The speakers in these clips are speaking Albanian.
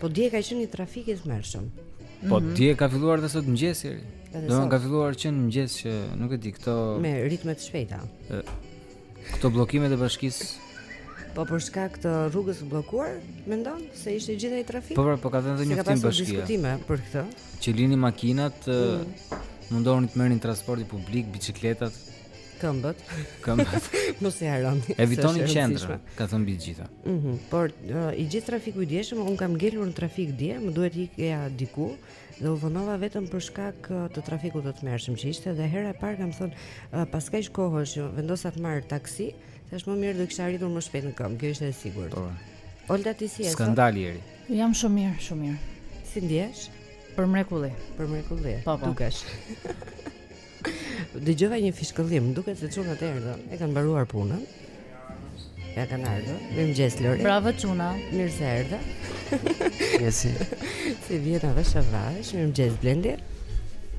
Po dje ka qenë një trafik i tmerrshëm. Po mhm. dje ka filluar dhe sot mëngjes i. Do ketë filluar që në mëngjes që nuk e di këto me ritme të shpejta. Këto bllokimet e bashkisë Po për shkak të rrugës së bllokuar, mendon se ishte gjithë ai trafik? Po, po, po ka dhënë edhe njoftim bashkia. Diskutime për këtë. Që lini makinat, mm. mundohuni të merrni transportin publik, biçikletat. Këmbët. Këmbët. Mos e harroni. Evitoni qendrën, ka thënë mbi gjitha. Mhm. Mm por uh, i gjithë trafiku i djeshëm, un kam ngelur në trafik dje, më duhej t'ikja diku dhe u vonova vetëm për shkak të trafikut të tmerrshëm që ishte dhe hera e parë kam thënë uh, pas kaq kohësh që vendosa të marr taksi, thash më mirë do kisha arritur më shpejt në këmbë, kjo ishte e sigurt. Po. Olta ti si je? Skandal Jeri. Jam shumë mirë, shumë mirë. Si ndihesh? Për mrekulli. Për mrekulli. Po, po. Dukesh. Dëgjova një fishkëllim, duket se çunat erdhën, e kanë mbaruar punën. Ja kanë ardhur. Mirëmëngjes Lori. Bravo çuna. Mirë se erdhe. Jesi. Si vjen edhe shavash, mirëmëngjes Blendi.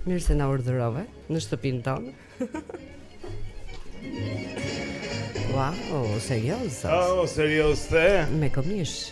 Mirë se na urdhërove në shtëpinë tonë. Wow, serioz. Oh, serioz te. Me komish.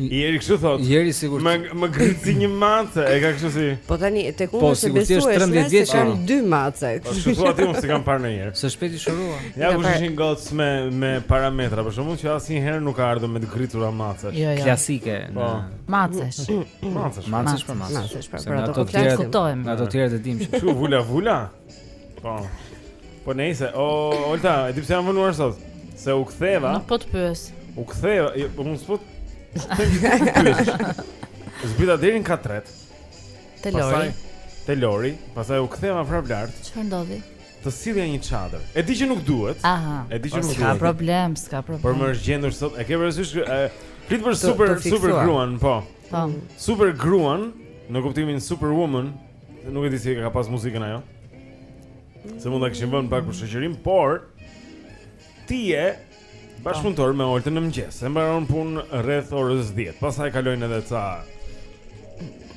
Jeri kështu thot. Jeri sigurt. Më më gric si një mace, e ka kështu si. Po tani tek unë po, se besoj se 13 vjeç kam dy mace. Po kështu thua ti unë s'kam parë ndonjëherë. Se shpejt u shërua. Jo po ishin goca me me parametra, për shkak që asnjëherë nuk ka ardhur me të gritura mace. Jo, jo. Klasike. Po. Mace. Mace. Mace për mace. Mace për ato. Ato të tjerat i kuptojmë. Ato të tjerat i dimë. Çu vula vula. Po. Po nejse, o Olta, e di pse jam vonuar sot? Se u ktheva. Nuk po të pyes. U ktheva, jo, po mos po. Zbrita deri në kat tret. Te Lori. Pasaj, te Lori, pasaj u ktheva prap lart. Çfarë ndodhi? Të sillja një çadër. E di që nuk duhet. Aha. E di që po nuk duhet. S'ka problem, s'ka problem. Por më është gjendur sot. E ke parasysh që flitet për super super gruan, po. Po. Super gruan, në kuptimin superwoman, Nuk e di si e ka pas muzikën ajo. Se mund ta kishim vënë pak për shoqërim, por ti je bashkëpunëtor me Oltën në mëngjes. E mbaron punë rreth orës 10. Pastaj kalojnë edhe ca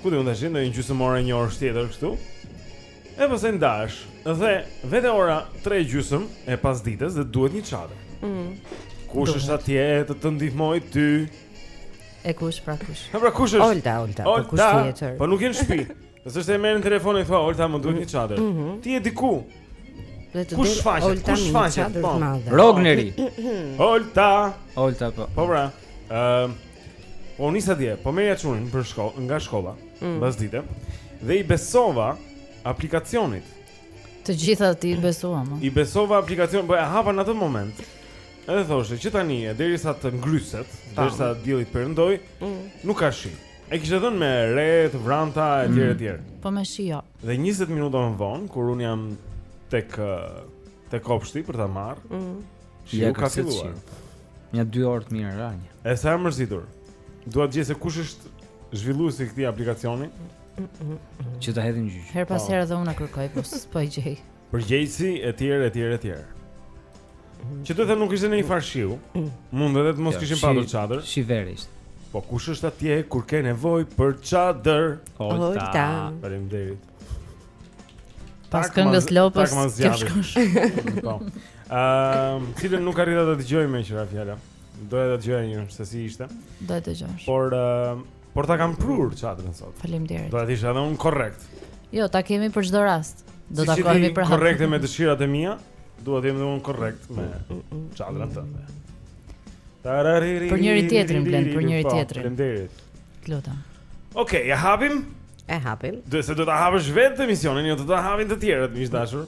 kushedi, një gjysmë ore, një orë tjetër kështu. E pastaj ndahesh dhe vete ora 3 gjysëm e pasdites dhe duhet një çadër. Mhm. Kush është atje të të ndihmoj ty? E kush pra kush? Po pra kush është? Olta, Olta, po kush tjetër? Po nuk je në shtëpi. Nëse je në shtëpi e merr në telefon e thua Olta, më duhet një çadër. Mm -hmm. Ti je diku. Kush shfaqet? Kush shfaqet? Po. Rogneri. Olta. Olta po. Po pra. Ëm. Um, po u nisa dje, po merrja çunin për shkollë, nga shkolla, mm. pasdite. Dhe i besova aplikacionit. Të gjithë i besuam. I besova aplikacionit, po e hapa në atë moment. Edhe thoshte që tani e derisa të ngryset, derisa dielli të perëndojë, mm. nuk ka shi. E kishte dhënë me re, të vranta e të tjera e tjerë. Mm. Po me shi jo. Dhe 20 minuta më vonë kur unë jam tek tek kopshti për ta marrë. Mm. Shi ja, ka filluar. Një 2 orë të mira ra shi. E sa e mërzitur. Dua të gjej se kush është zhvilluesi i këtij aplikacioni. Që ta hedh në gjyq. Her pas po. herë dhe unë kërkoj, po s'po gjej. Përgjegjësi etj etj etj. Që do të thotë nuk ishte ndonjë farë shiu, mund edhe të mos jo, kishim patur çadër. Shi vere ishte. Po kush është atje kur ke nevojë për çadër? Holta. Faleminderit. Pas këngës lopës, ti shkosh. Po. Ehm, cilën nuk arrita ta dëgjoj meqë ra fjala. Doja ta dëgjoja se si ishte. Do ta dëgjosh. Por ehm, Por ta kam prurë çadrën sot. Faleminderit. Do ta dish edhe unë korrekt. Jo, ta kemi për çdo rast. Do ta kemi për hap. Korrekte me dëshirat e mia, dua të jem dhe unë korrekt me mm, mm, mm. çadrën tënde. Për njëri-tjetrin Blen, për njëri po, tjetrin. Faleminderit. Të lutem. Okej, ia hapim. E hapim. Do se do ta hapësh vetë emisionin, jo do ta hapin të tjerët, miq të dashur.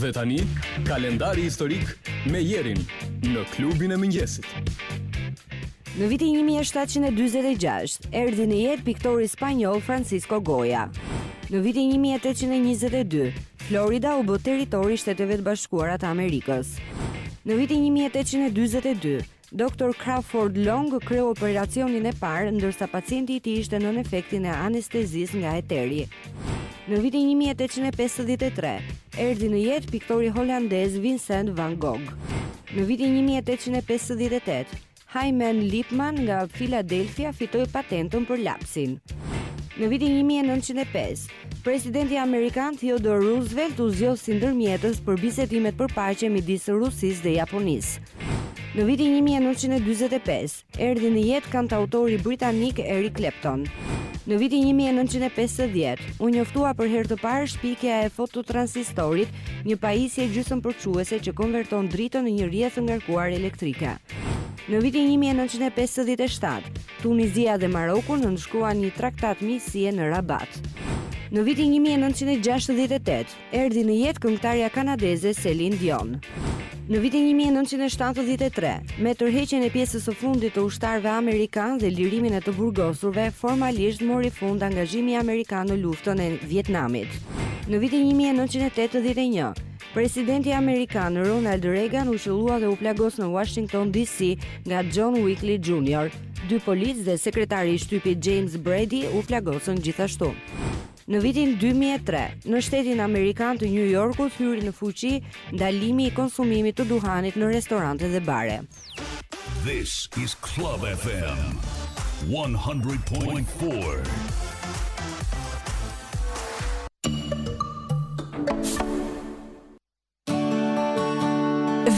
Dhe tani, kalendari historik me Jerin në klubin e mëngjesit. Në vitin 1746, erdhi në jetë piktori spanjol Francisco Goya. Në vitin 1822, Florida u bë territor i Shteteve të Bashkuara të Amerikës. Në vitin 1842, Doktor Crawford Long kreu operacionin e parë, ndërsa pacienti i tij ishte nën efektin e anestezisë nga eteri. Në vitin 1853, erdhi në jetë piktori holandez Vincent van Gogh. Në vitin 1858, Hyman Lipman nga Filadelfia fitoi patentën për lapsin. Në vitin 1905, presidenti amerikan Theodore Roosevelt u zgjodh si ndërmjetës për bisedimet për paqe midis Rusisë dhe Japonisë. Në vitin një mijë e nëntëqind e dyzet e pesë, erdhi në jetë kantautori britanik Eric Clapton. Në vitin një mijë e nëntëqind e pesëdhjetë, u njoftua për herë të parë shpikja e fototransistorit, një pajisje gjysmëpërçuese që konverton dritën në një rrjedhë të ngarkuar elektrike. Në vitin një mijë e nëntëqind e pesëdhjetë e shtatë, Tunizia dhe Maroku nënshkruan një traktat miqësie në Rabat. Në vitin një mijë e nëntëqind e gjashtëdhjetë e tetë, Erdhi në jetë këngëtarja kanadeze Celine Dion. Në vitin një mijë e nëntëqind e shtatëdhjetë e tre, me tërheqjen e pjesës së fundit të ushtarëve amerikanë dhe lirimin e të burgosurve, formalisht mori fund angazhimi amerikan në luftën e Vietnamit. Në vitin një mijë e nëntëqind e tetëdhjetë e një, presidenti amerikan Ronald Reagan u qëllua dhe u plagos në Washington DC nga John Hinckley Jr. Dy policë dhe sekretari i shtypit James Brady u plagosën gjithashtu. Në vitin 2003, në shtetin amerikan të New Yorkut hyri në fuqi ndalimi i konsumimit të duhanit në restorante dhe bare. This is Club FM 100.4.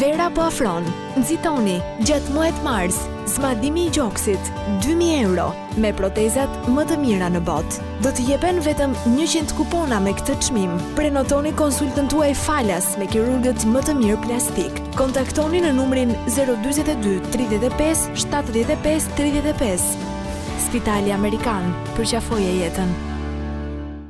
Vera po afron. Nxitoni gjatë muajit mars. Zmadhimi i gjoksit 2000 euro me protezat më të mira në botë. Do të jepen vetëm 100 kupona me këtë çmim. Prenotoni konsultën tuaj falas me kirurgët më të mirë plastikë. Kontaktoni në numrin 042 35 75 35. Spitali Amerikan, përqafoje jetën.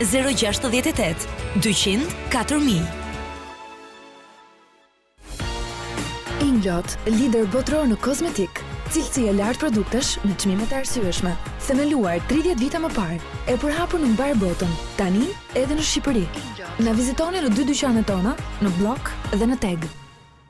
068 200 4000. Inglot, lider botëror në kozmetikë, cilësi e lartë produktesh me çmime të arsyeshme. Themeluar 30 vite më parë, e përhapur në mbarë botën, tani edhe në Shqipëri. Na vizitoni në dy dyqanet tona, në Bllok dhe në Teg.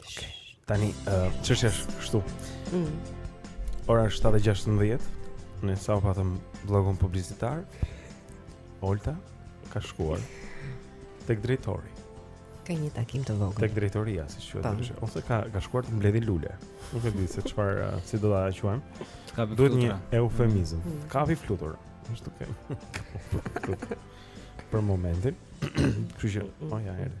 Okej. Tani, ë, çështja është kështu. Mm. Ora është 7:16. Ne sapo patëm bllokun publicitar. Olta ka shkuar tek drejtori, Ka një takim të vogël. tek drejtoria, siç quhet Po. ndryshe, ose ka ka shkuar të mbledhi lule. Nuk e di se çfarë ë, si do ta quajmë. Të kapi Duhet një flutura. eufemizëm. Mm. Kapi flutura. Është okay. Për momentin. Kështu që, oh ja, erdhi.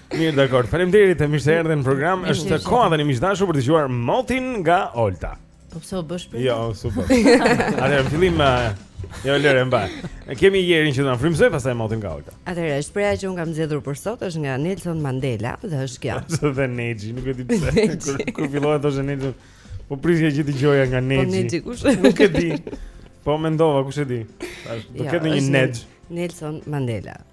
Mirë, dakord. Faleminderit që më erdhe në program. Është koha tani miq të dashur për të dëgjuar motin nga Olta. Po pse u bësh për? Jo, super. Atëherë fillim uh, jo lëre mba. Ne kemi Jerin që do na frymëzojë pastaj motin nga Olta. Atëherë shprehja që unë kam zgjedhur për sot është nga Nelson Mandela dhe është kjo. Është dhe Nexhi, nuk e di pse. Kur kur filloi ato Nexhi. Po prisja që të dëgjoja nga Nexhi. Po Nexhi kush? Nuk e di. Po mendova kush e di. Do jo, ketë një Nexh. Nelson Mandela.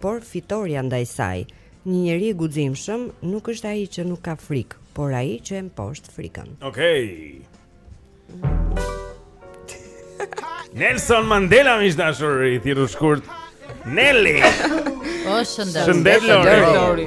por fitorja ndaj saj. Një njeri i guximshëm nuk është ai që nuk ka frikë, por ai që e mposht frikën. Okej. Okay. Nelson Mandela miq të dashur i thirrur shkurt. Nelly. O shëndet. Shëndet Lori.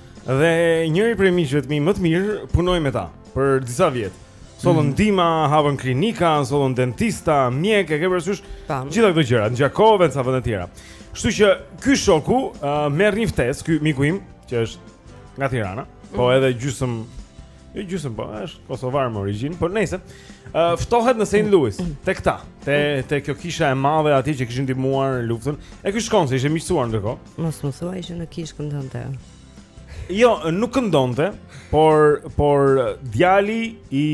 Dhe njëri prej miqve të mi më të mirë punoi me ta për disa vjet. Sollën mm. ndihma, hapën klinika, sollën dentista, mjekë, e ke parasysh? Gjitha këto gjëra, në Gjakovë, në ca vende të tjera. Kështu që ky shoku uh, merr një ftesë, ky miku im, që është nga Tirana, mm. po edhe gjysmë Jo gjysmë, po, është kosovar me origjinë, por nejse uh, ftohet në St. Louis, te këta, te te kjo kisha e madhe aty që kishin ndihmuar në luftën, e ky shkon se ishte miqësuar ndërkohë. Mos më thuaj që në kishë këndonte. Jo, nuk këndonte, por por djali i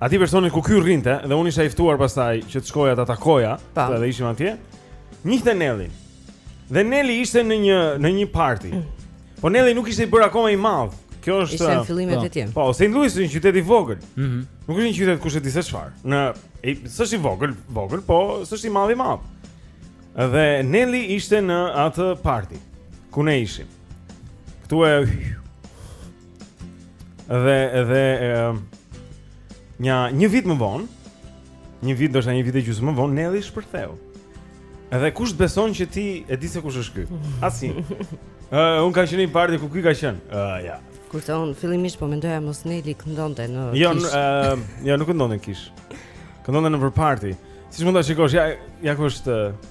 atij personi ku ky rrinte dhe unë isha i ftuar pastaj që të shkoja ta takoja, po. edhe ishim atje. Njihte Nellin. Dhe Neli ishte në një në një party. Po Neli nuk ishte i bërë akoma i madh. Kjo është Ishte në fillimet po. e tij. Po, St. Louis është një qytet i vogël. Mhm. Mm nuk është një qytet kush e di se çfarë. S'është i vogël, vogël, po s'është i madh i madh. Dhe Neli ishte në atë party ku ne ishim. Ktu e Dhe dhe e, një një vit më vonë, Një vit, ndoshta një vit e gjysmë më vonë Nelly shpërtheu. Edhe kush të beson që ti e di se kush është ky? Asnjë. Ë, uh, un kam qenë në parti ku ky ka qenë. Ë, uh, ja. Kurse un fillimisht po mendoja mos Neli këndonte në jo, kishë. Jo, ë, uh, jo nuk këndonte në kishë. Këndonte nëpër parti. Siç mund ta shikosh, ja, ja ku është uh,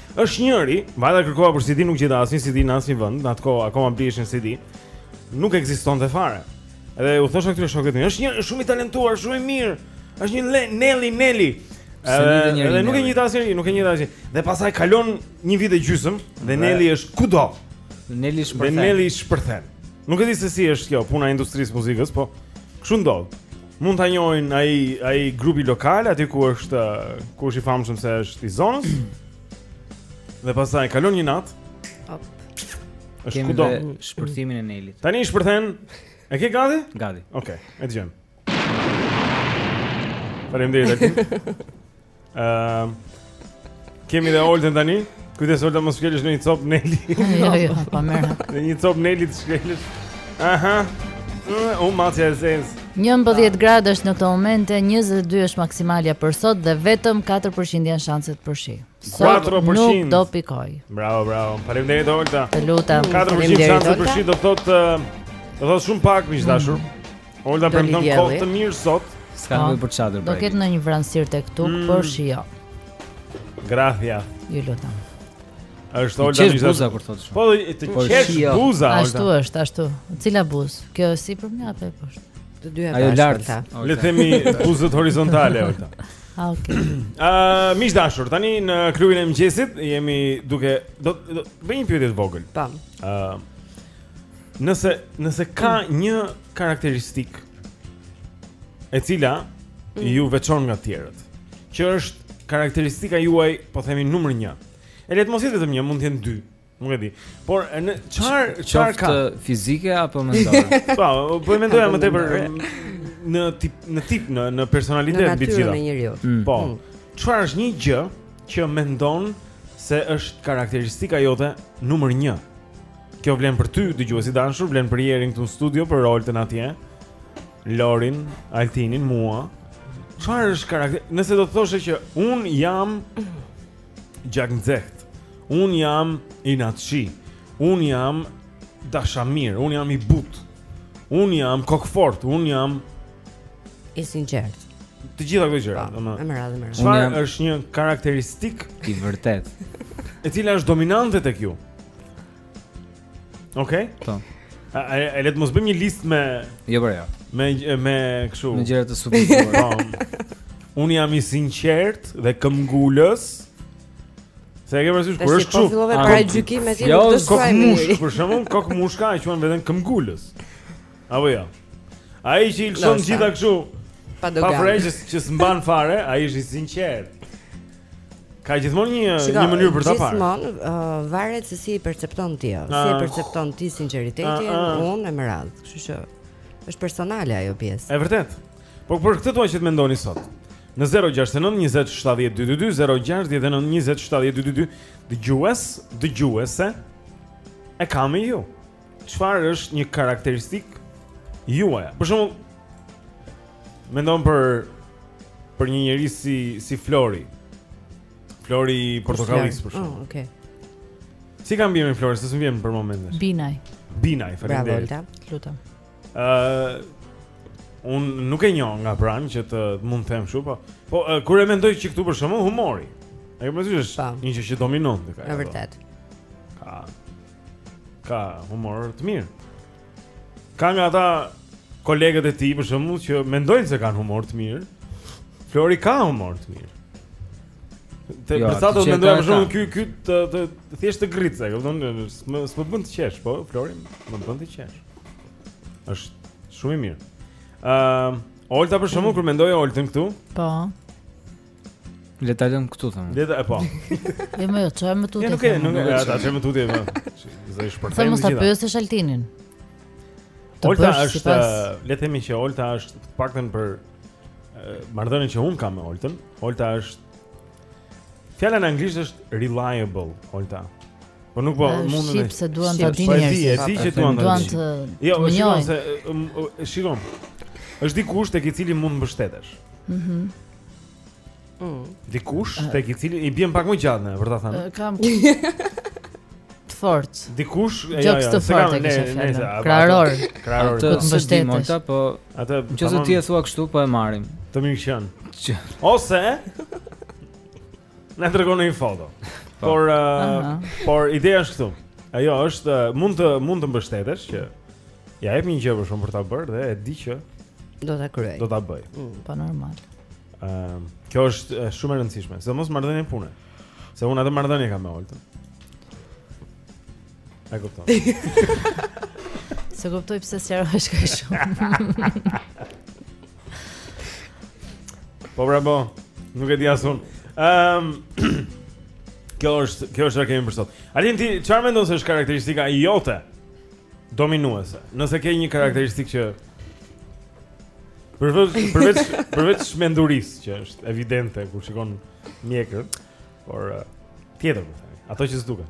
Është njëri, vajta kërkova për CD nuk gjeta asnjë CD në asnjë vend, në atë kohë akoma bliheshin CD. Nuk ekzistonte fare. Edhe u thosha këtyre shokëve është një shumë i talentuar, shumë i mirë. Është një le, Nelly Nelly. Edhe, edhe nuk e njihte asnjëri, nuk e njihte asnjë. Dhe pastaj kalon një vit e gjysmë dhe Nelly është kudo. Nelly shpërthen. Dhe Nelly shpërthen. Nuk e di se si është kjo puna e industrisë së muzikës, po kështu ndodh. mund ta njohin ai ai grupi lokal aty ku është ku është i famshëm se është i zonës. dhe pastaj kalon një natë. Hop. Është kudo shpërthimin e Nelit. Tani shpërthen. E ke gati? Gati. Okej, okay, e dëgjojmë. Faleminderit. Ehm Kemi dhe Oltën tani. Kujdes Olta mos shkelësh në një copë Neli. Jo, jo, pa merak. Në një copë Neli të shkelësh. Aha. O macja e zezë. 11 gradë është në këtë moment, 22 është maksimalja për sot dhe vetëm 4% janë shanset për shi. Sot 4%. nuk do pikojë. Bravo, bravo. Faleminderit Olta. Të lutem. 4% shanset për shi do thotë do thotë shumë pak miq të dashur. Mm. Olta premton kohë të mirë sot. S'ka nevojë po, për çadër. Do ketë ndonjë vranësirë tek tuk, mm. por shi jo. Grazie. Ju lutem. Është Olta më buza kur thotë. Po të po, qesh jo. buza. Ashtu është, ashtu. Cila buzë? Kjo e sipërme apo poshtë? Të dyja bashkë. Ajo lart. Le të themi buzët horizontale Olta. Ah, okay. Ah, miq të dashur, tani në klubin e mëngjesit jemi duke do të bëjmë një pyetje të vogël. Tam. Po. Ëm. Ah, Nëse nëse ka mm. një karakteristik e cila mm. ju veçon nga të tjerët, që është karakteristika juaj, po themi numër 1. E le të mos jetë vetëm një, mund të jenë dy. Nuk e di. Po në çfarë, çfarë? Ka Qoftë fizike apo mendore? Po, po mendoja më tepër në tip në tip në në personalitet mbi të gjitha. Në natyrën e njeriut. Mm. Po. Mm. Çfarë është një gjë që mendon se është karakteristika jote numër 1? Kjo vlen për ty, dëgjuesi i dashur, vlen për Jerin këtu në studio, për Oltën atje, Lorin, Altinin, mua. Çfarë është karakter? Nëse do të thoshe që un jam gjaknxehtë. Un jam inatçi. Un jam dashamir, un jam i but. Un jam kokfort, un jam i sinqert. Të gjitha këto gjëra, po, domethënë. Në radhë, në radhë. Çfarë është një karakteristikë e vërtetë? E cila është dominante tek ju? Okej. Okay. Po. E le të mos bëjmë një listë me Jo, po jo. Me me kështu. Me gjëra subjektive. Po. Unë jam i sinqert dhe këmbgulës. Se e ke parasysh kur është kështu? Po paragjykimet ti nuk do të shkruaj. Jo, kokëmush, për shembull, kokëmushka e quan veten këmbgulës. Apo jo. Ai që i lëshon të gjitha kështu. Pa doganë. Pa fre që s'mban fare, ai është i sinqert. Ka gjithmonë një Shika, një mënyrë për ta parë. Gjithmonë uh, varet se si e percepton ti, uh, si e ah. percepton ti sinqeritetin, uh, uh, e me radhë. Kështu që është personale ajo pjesë. Është e vërtetë. Po për këtë dua që të mendoni sot. Në 069 20 70 222 069 20 70 222 dëgjues, dëgjuese e kam me ju. çfarë është një karakteristikë juaja. Për shembull, mendon për për njerëz si si Flori. Flori i Portokallisë për shembull. Oh, okay. Si e ka mbiemrin Flori, s'më vjen për momentin. Binaj. Binaj, faleminderit. Bravo, të lutem. Ëh, uh, un nuk e njoh nga pranë që të mund të them kështu, po. Po uh, kur e mendoj që këtu për shembull humori. A e ke parasysh, një gjë që dominon tek ai. Është e vërtetë. Ka Ka humor të mirë. Ka nga ata kolegët e tij për shembull që mendojnë se kanë humor të mirë. Flori ka humor të mirë. Po jo, për sa do të mendoj për shembull ky ky të të thjesht të grric, e kupton? S'më s'më bën të qesh, po Flori më bën të qesh. Është shumë i mirë. Ëm, uh, Olta për shembull kur mendoj Oltën këtu? Po. Le ta lëmë këtu them. Le ta, po. Jo më, çojmë më tutje. Nuk e, nuk e, ata çojmë më tutje. Zë ish për të. Sa mos ta pyesësh Altinin. Olta është, le të themi që Olta është të paktën për marrëdhënien që unë kam me Oltën. Olta është Fjala në anglisht është reliable, Olta. Po nuk po mund të. Shqip, se duan ta dinë njerëzit. Po e di, e di që duan ta dinë. Jo, shikon se shikon. Është dikush tek i cili mund të mbështetesh. Mhm. Mm. Dikush tek i cili i biem pak më gjatë ne, për ta thënë. Kam të fort. Dikush e ja, ja, të fort e kisha thënë. Kraharor. Kraharor. Atë të mbështet Olta, po atë nëse ti e thua kështu, po e marrim. Të mirëqenë. Ose Na tregon një foto. Po. Por uh, por ideja është këtu. Ajo është uh, mund të mund të mbështetesh që ia jep një gjë për shembull për ta bërë dhe e di që do ta kryejë. Do ta bëjë. Mm, po normal. Ëm, ehm, uh, kjo është uh, shumë e rëndësishme, sidomos në marrëdhënie pune. Se unë atë marrëdhënie kam me Oltën. E kuptoj. S'e kuptoj pse sqarohesh kaq shumë. po bravo. Nuk e di as unë. Ehm. Um, kjo është, kjo është çfarë kemi për sot. Altin, ti çfarë mendon se është karakteristika jote dominuese? Nëse ke një karakteristikë që përveç përveç përveç mençurisë që është evidente kur shikon mjekrën, por eh, tjetër, ato që s'duken.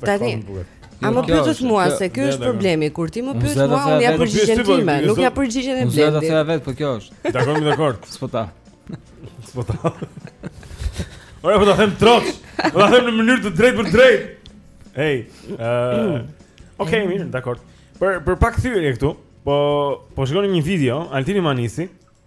Tani, A më pyete mua se ky është problemi kur ti më pyet mua unë jap përgjigjen time, nuk jap përgjigjen e Blendit. Unë do të vetë, po kjo është. Dakord, dakord. S'po ta. S'po ta. Ore po ta them troç. Po ta them në mënyrë të drejtpërdrejtë. Hey, uh, ok, mirë, dakord. Për për pak thyerje këtu, po po shikonim një video, Altini Manisi,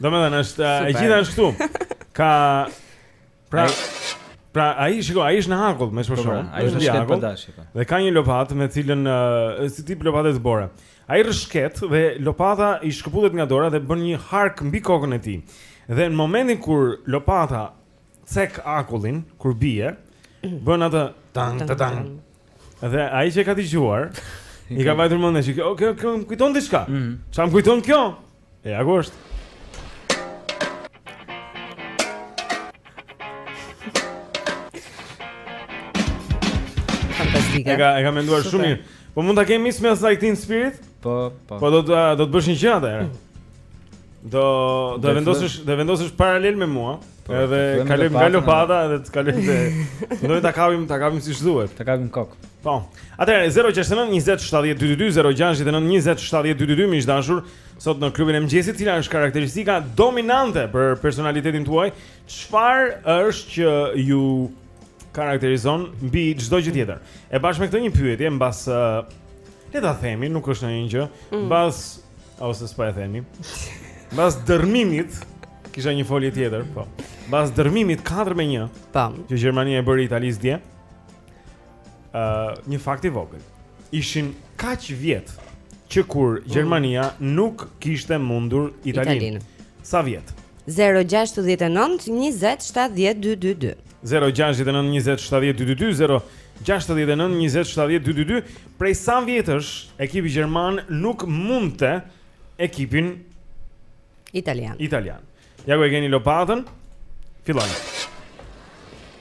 Domethënë, është, e gjitha është këtu Ka Pra Pra, ai shiko, ai është në akull, me shpër po, shumë Ai është në për dashi po. Dhe ka një lopatë me të cilën uh, Si tip lopate dëbore Ai rrëshqet dhe lopata i shkëputet nga dora Dhe bën një hark mbi kokën e tij Dhe në momentin kur lopata cek akullin kur bie, bën atë tang tang tang. Dhe ai që e ka dëgjuar, i ka vajtur mendja se kjo kjo më kujton diçka. Mm. Çfarë më kujton kjo? E ajo është. Fantastike. E ka, e ka menduar shumë mirë. Po mund ta kemi me asaj Teen Spirit? Po, po. Po do të do të bësh një gjë atëherë. Mm. Do e vendosësh, do vendosësh paralel me mua, po, edhe kaloj nga lopata edhe të kaloj te. Do ta kapim, ta kapim siç duhet. Ta kapim kok. Po. Atëherë 069 20 70 222 069 20 70 222 miq të dashur, sot në klubin e mëngjesit, cila është karakteristika dominante për personalitetin tuaj? Çfarë është që ju karakterizon mbi çdo gjë tjetër. E bashkë me këtë një pyetje mbas uh, le ta themi, nuk është ndonjë gjë, mm. mbas mm. ose s'po e themi. Mbas dërmimit kisha një folje tjetër, po. Mbas dërmimit 4 me 1. Tam. Që Gjermania i bëri Italisë dje. Ë, uh, një fakt i vogël. Ishin kaq vjet që kur mm. Gjermania mm. nuk kishte mundur Italinë. Italinë. Sa vjet? Zero gjashtëdhjetë e nëntë njëzet shtatëdhjetë dy dy dy. Zero gjashtëdhjetë e nëntë njëzet shtatëdhjetë dy dy dy zero gjashtëdhjetë e nëntë njëzet shtatëdhjetë dy dy dy. Prej sa vjetësh ekipi gjerman nuk mundte ekipin italian. Italian. Ja ku e keni lopatën. Fillojmë.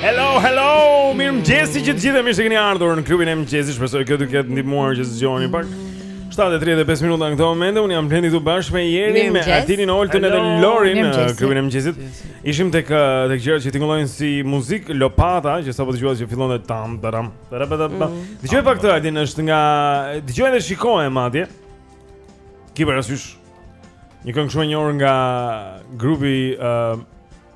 Hello, hello, mirëmëngjesi të gjithëve, mirë se keni ardhur në klubin e mëngjesit. Shpresoj kjo të ketë ndihmuar që të zgjoheni pak, 7.35 minuta në këto momente, unë jam Blendi këtu bashkë me Jerin, me Adin, Oltën edhe Lorin në klubin e mëngjesit. Ishim tek, tek gjërat që tingëllojnë si muzikë, lopata, që sapo dëgjova që fillonte tam, taram, taram, taram, taram Dëgjoje pak këtë Adin, është nga, dëgjoje dhe shikoje madje. Kiber asysh, një këngë shumë e njohur nga grupi uh,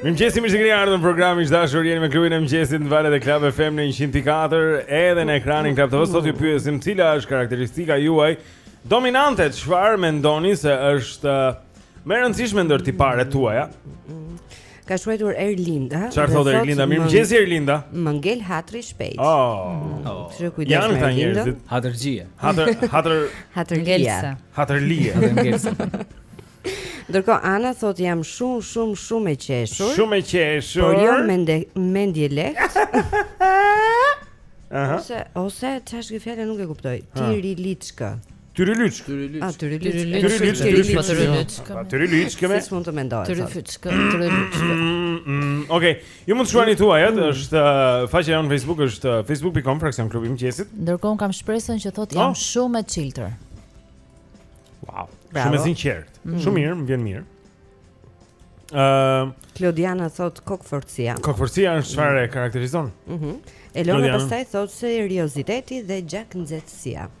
Mirëmëngjesi, mirë se keni ardhur në program, miq të dashur, jeni me klubin e mëngjesit në valët e Club FM në 104 edhe në ekranin e Club TV-së. Sot ju pyesim cila është karakteristika juaj dominante, çfarë mendoni se është uh, më e rëndësishme ndër tiparet tuaja Ka shkruar Erlinda. Çfarë thotë Erlinda? Mirëmëngjes Erlinda. Më ngel hatri shpejt. Oh. Kështu kujdes. Janë këta njerëzit. Hatërgjie. Hatër hatër hatërgjie. Hatërgjie. Hatërgjie. Ndërkohë Ana thotë jam shumë shumë shumë e qeshur. Shumë e qeshur. Por jo mendje mendjelehtë. Aha. Ose ose çfarë fjalë nuk e kuptoj. Tyryliçka. Tyrylyçk. Tyrylyçk. Ah, tyrylyçk. Tyrylyçk, tyrylyçk. Tyrylyçk me. S'mund të mendoj. Tyrylyçk, tyrylyçk. Okej. Ju mund të shkruani tuaj, atë mm. është uh, faqja jonë Facebook është uh, facebook.com fraksion klubi i mëngjesit. Ndërkohë kam Shpresën që thotë jam oh. shumë e çiltër. Wow. Shumë e sinqertë. Mm. Shumë mirë, më vjen mirë. Ëm ehm, Klodiana thotë kokëfortësia. Kokëfortësia është çfarë e karakterizon? Mhm. Elona pastaj thotë serioziteti dhe gjaknxehtësia. Mhm.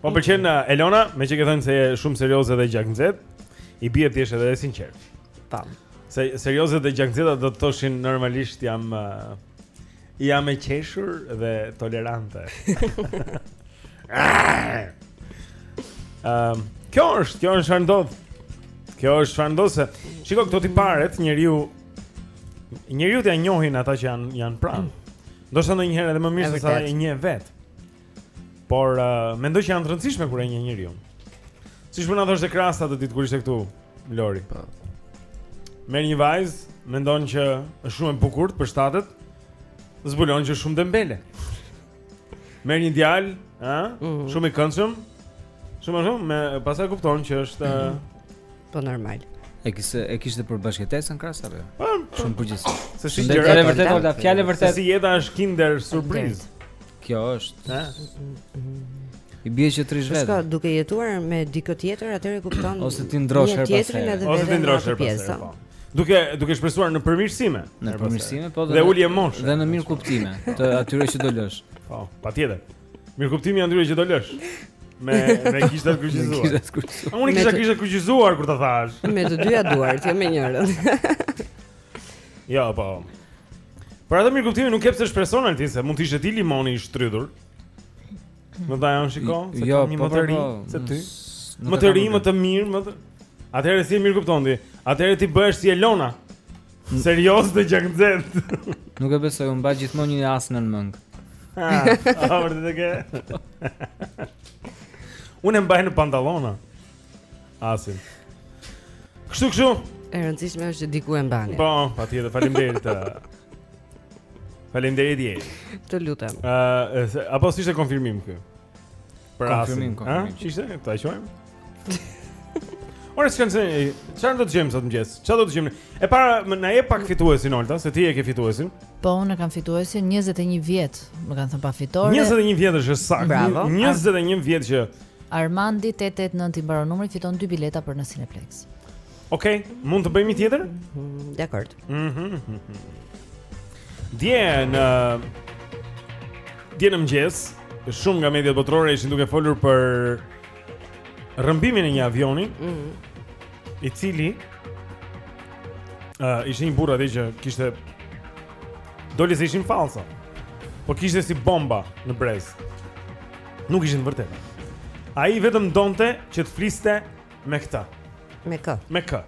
Po pëlqen uh, Elona, meqë ke thënë se je shumë serioze dhe gjaknxehtë, i bie që je edhe e sinqertë. Tam. Se serioze dhe gjaknxehta do të thoshin normalisht jam uh, jam e qeshur dhe tolerante. Ehm, kjo është, kjo është çfarë ndodh. Kjo është çfarë ndodh se shiko këto tiparet, njeriu njeriu t'ia njohin ata që janë janë pranë. Ndoshta ndonjëherë edhe më mirë sesa e njeh vetë. Por uh, mendoj që janë të rëndësishme kur e njeh njeriun. Siç po na thoshte Krasta atë ditë kur ishte këtu Lori. Po. Merr një vajzë, mendon që është shumë e bukur përshtatet, zbulon që është shumë dembele. Merr një djalë, ëh, mm. shumë i këndshëm. Shumë shumë, më pastaj kupton që është mm -hmm. Po normal. E kishte e kishte për bashkëjetesën Krasta apo? Po, shumë përgjithësisht. Se si gjëra e vërtetë, ata fjalë e vërtetë. Se jeta është Kinder surprizë. Kjo është. Ha? I bie që të rrish vetë. S'ka, duke jetuar me dikë tjetër, atëherë kupton. Ose t'i ndërrosh herë pas herë. Ose t'i ndërrosh herë pas herë. Po. Duke duke shpresuar në përmirësime. Në përmirësime, po dhe ulje moshë. Dhe në mirëkuptime të atyre që do lësh. Po, patjetër. Mirëkuptimi i atyre që do lësh. Me me gishta të kryqëzuar. Unë kisha gishtat kryqëzuar kur ta thashë. Me të dyja duart, jo me njërën. Jo, po. Por atë mirëkuptimin nuk ke pse shpreson Altin se mund të ishe ti limoni i shtrydhur. Me thënë shiko, se jo, kam një po, po, më të ri, po, se ty. Më të ri, më të mirë, më të... Atëherë si e mirëkupton ti? Atëherë ti bëhesh si Elona. Serioze dhe gjaknxehtë. Nuk e besoj, unë mbaj gjithmonë një as nën mëngë. Ah, ah, vërtet e ke. Unë e mbaj në pantallona. Asin. Kështu kështu. E rëndësishme është që diku e mbani. Po, patjetër, faleminderit. Faleminderit dhe. Të lutem. Ëh, apo s'ishte konfirmim ky? Për asin, ha? Ishte, ta shohim? Horoskop, se çfarë do të gjejmë sot në mëngjes? Çfarë do të gjem? E para më na jep pak fituesin Olta, se ti e ke fituesin. Po, unë kam fituesin 21 vjet, më kanë thënë pa fitore. 21 vjet është e saktë. Bravo. 21 vjet dhe Armandi 889 i mbaron numri fiton dy bileta për në Cineplexx. Okej, okay, mund të bëjmë një tjetër? Mm, Dakord. Mhm. Mm Dje në Dje në mëngjes, shumë nga mediat botërore ishin duke folur për rrëmbimin e një avioni, mm -hmm. i cili ë uh, ishte një burrë atje që kishte doli se ishin fallsa. Po kishte si bomba në brez. Nuk ishin të vërteta. Ai vetëm donte që të fliste Me këtë. Me kë? Me kë?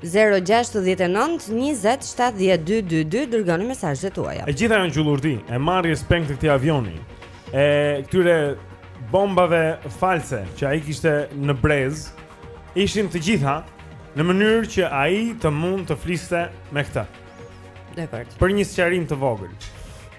0-6-19-27-12-22 Dërgoni mesazhet tuaja E gjitha kjo gjullurdi E marrjes peng të këtij avioni E këtyre bombave false Që ai kishte në brez Ishin të gjitha Në mënyrë që ai të mund të fliste me këta Dekord Për një sqarim të vogël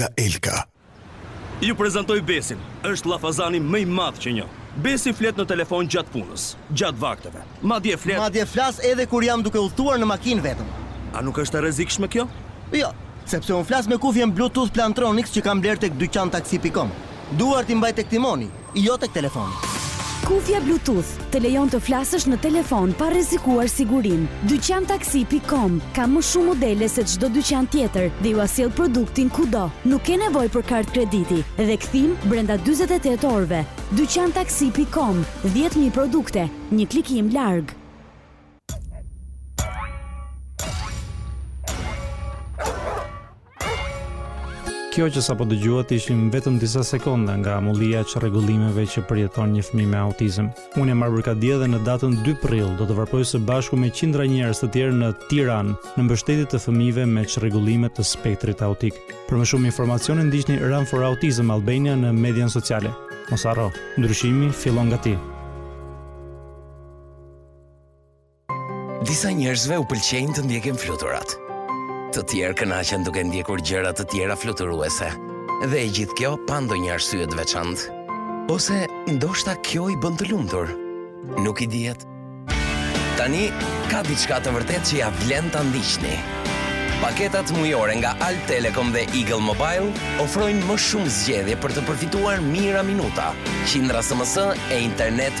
nga Elka. Ju prezantoj Besin, është llafazani më i madh që njoh. Besi flet në telefon gjatë punës, gjatë vakteve, madje flet. Madje flas edhe kur jam duke udhëtuar në makinë vetëm. A nuk është e rrezikshme kjo? Jo, sepse unë flas me kufjen Bluetooth Plantronics që kam blerë tek dyqantaksi.com. Duart i mbaj tek timoni, Jo tek telefoni. Kufja Bluetooth të lejon të flasësh në telefon pa rrezikuar sigurinë. Dyqantaksi pikë kom ka më shumë modele se çdo dyqan tjetër dhe jua sjell produktin kudo. Nuk ke nevojë për kartë krediti dhe kthim brenda dyzet e tetë orëve. Dyqantaksi pikë kom, dhjetë mijë produkte, një klikim larg. Kjo që sapo dëgjuat ishim vetëm disa sekonda nga amullia e çrregullimeve që përjeton një fëmijë me autizm. Unë jam Arbër Kadia dhe në datën 2 prill do të vrapoj së bashku me qindra njerëz të tjerë në Tiranë në mbështetje të fëmijëve me çrregullime të spektrit autik. Për më shumë informacione ndiqni Run for Autism Albania në mediat sociale. Mos harro, ndryshimi fillon nga ti. Disa njerëzve u pëlqen të ndjekin fluturat. Të tjerë kënaqen duke ndjekur gjëra të tjera fluturuese. Dhe e gjithë kjo pa ndonjë arsye të veçantë. Ose ndoshta kjo i bën të lumtur. Nuk i dihet. Tani ka diçka të vërtetë që ia vlen ta ndiqni. Paketat mujore nga Albtelecom dhe Eagle Mobile ofrojnë më shumë zgjedhje për të përfituar mijëra minuta, qindra SMS e internet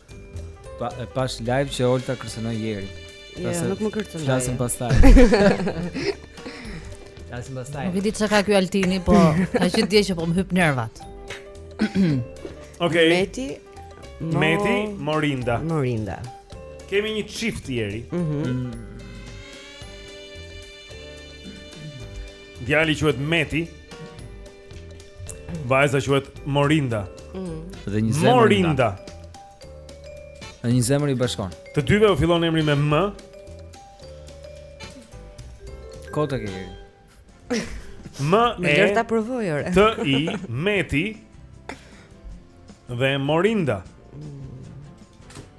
Pa, e pash live që Olta kërcënoi Jerin. Jo, Pastaj- nuk më kërcënoi. Flasim pastaj. Flasim pastaj. Nuk e di çka ka ky Altini, po ka që dje që po më hyp nervat. Okej. Meti Mo- Meti Morinda. Morinda. Kemi një çift Jeri. Mhm. Djali quhet Meti, Vajza quhet Morinda. Mm. Dhe një zemër. Morinda. Dhe një zemër i bashkon. Të dyve u fillon emri me M. Kot e ke. M e. Më lër ta provoj ore. T I Meti. Dhe Morinda.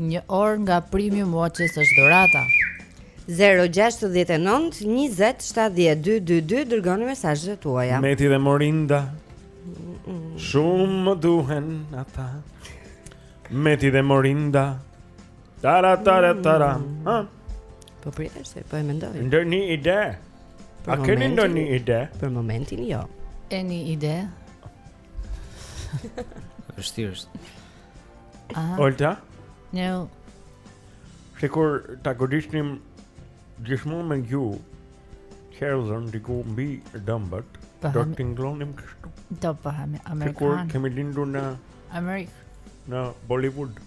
Një orë nga Premium Watches është dorata. 0-6-19-27-12-22 Dërgoni mesazhet tuaja Meti dhe Morinda Shumë më duhen ata Meti dhe Morinda Tara, tara, tara mm. ha? Po për jeshtë, po e mendoj Ndonjë ide A keni ndonjë ide? Për momentin jo E një ide E vështirë është Aha. Olta? Një. No. Sikur ta godishnim gjithmonë me ju. Qiellzën diku mbi dëmbët. Po do tingëllonim kështu. Do bëhemi amerikanë. Sikur kemi lindur në Amerikë. Në Bollywood.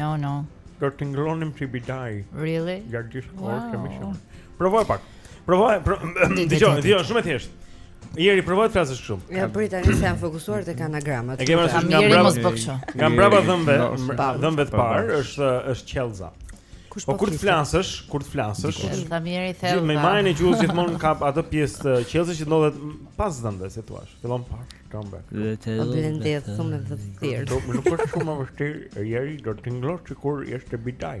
No, no. Do tingëllonim si bidai. Really? Ja gjithë kohë wow. kemi shumë. Provoje pak. Provoje, provoje. Dëgjo, dëgjo, shumë e thjeshtë. Jeri provoje të flasësh kështu. Ja prit tani se jam fokusuar tek anagramat. E kemi rësur nga brava mos bëj kështu. Nga mbrapa dhëmbë, dhëmbëve të parë është është qiellza. Po, po kur të flasësh, kur të flasësh, ta mirë i thellë. Me majën e gjuhës gjithmonë kap atë pjesë të qiellzës që ndodhet pas dhëmbëve, si thua. Fillon pak comeback. Po blendi është shumë e vështirë. Jo nuk është shumë e vështirë, jeri do të tingëllosh sikur jeshte bitaj.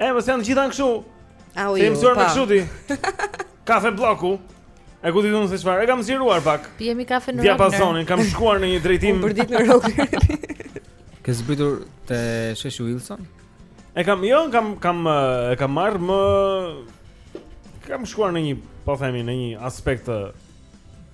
E, ja të gjitha kështu. Au ju. Ti mësuar me kështu ti. Kafe Blloku. E ku dihet se çfarë? E kam zgjeruar pak. Pijemi kafe në rrugë. Diapazonin, kam shkuar në një drejtim. Për ditë në rrugë. Ke zbritur te Sheshi Wilson? E kam, jo, kam kam e kam marrë më kam shkuar në një, po themi, në një aspekt të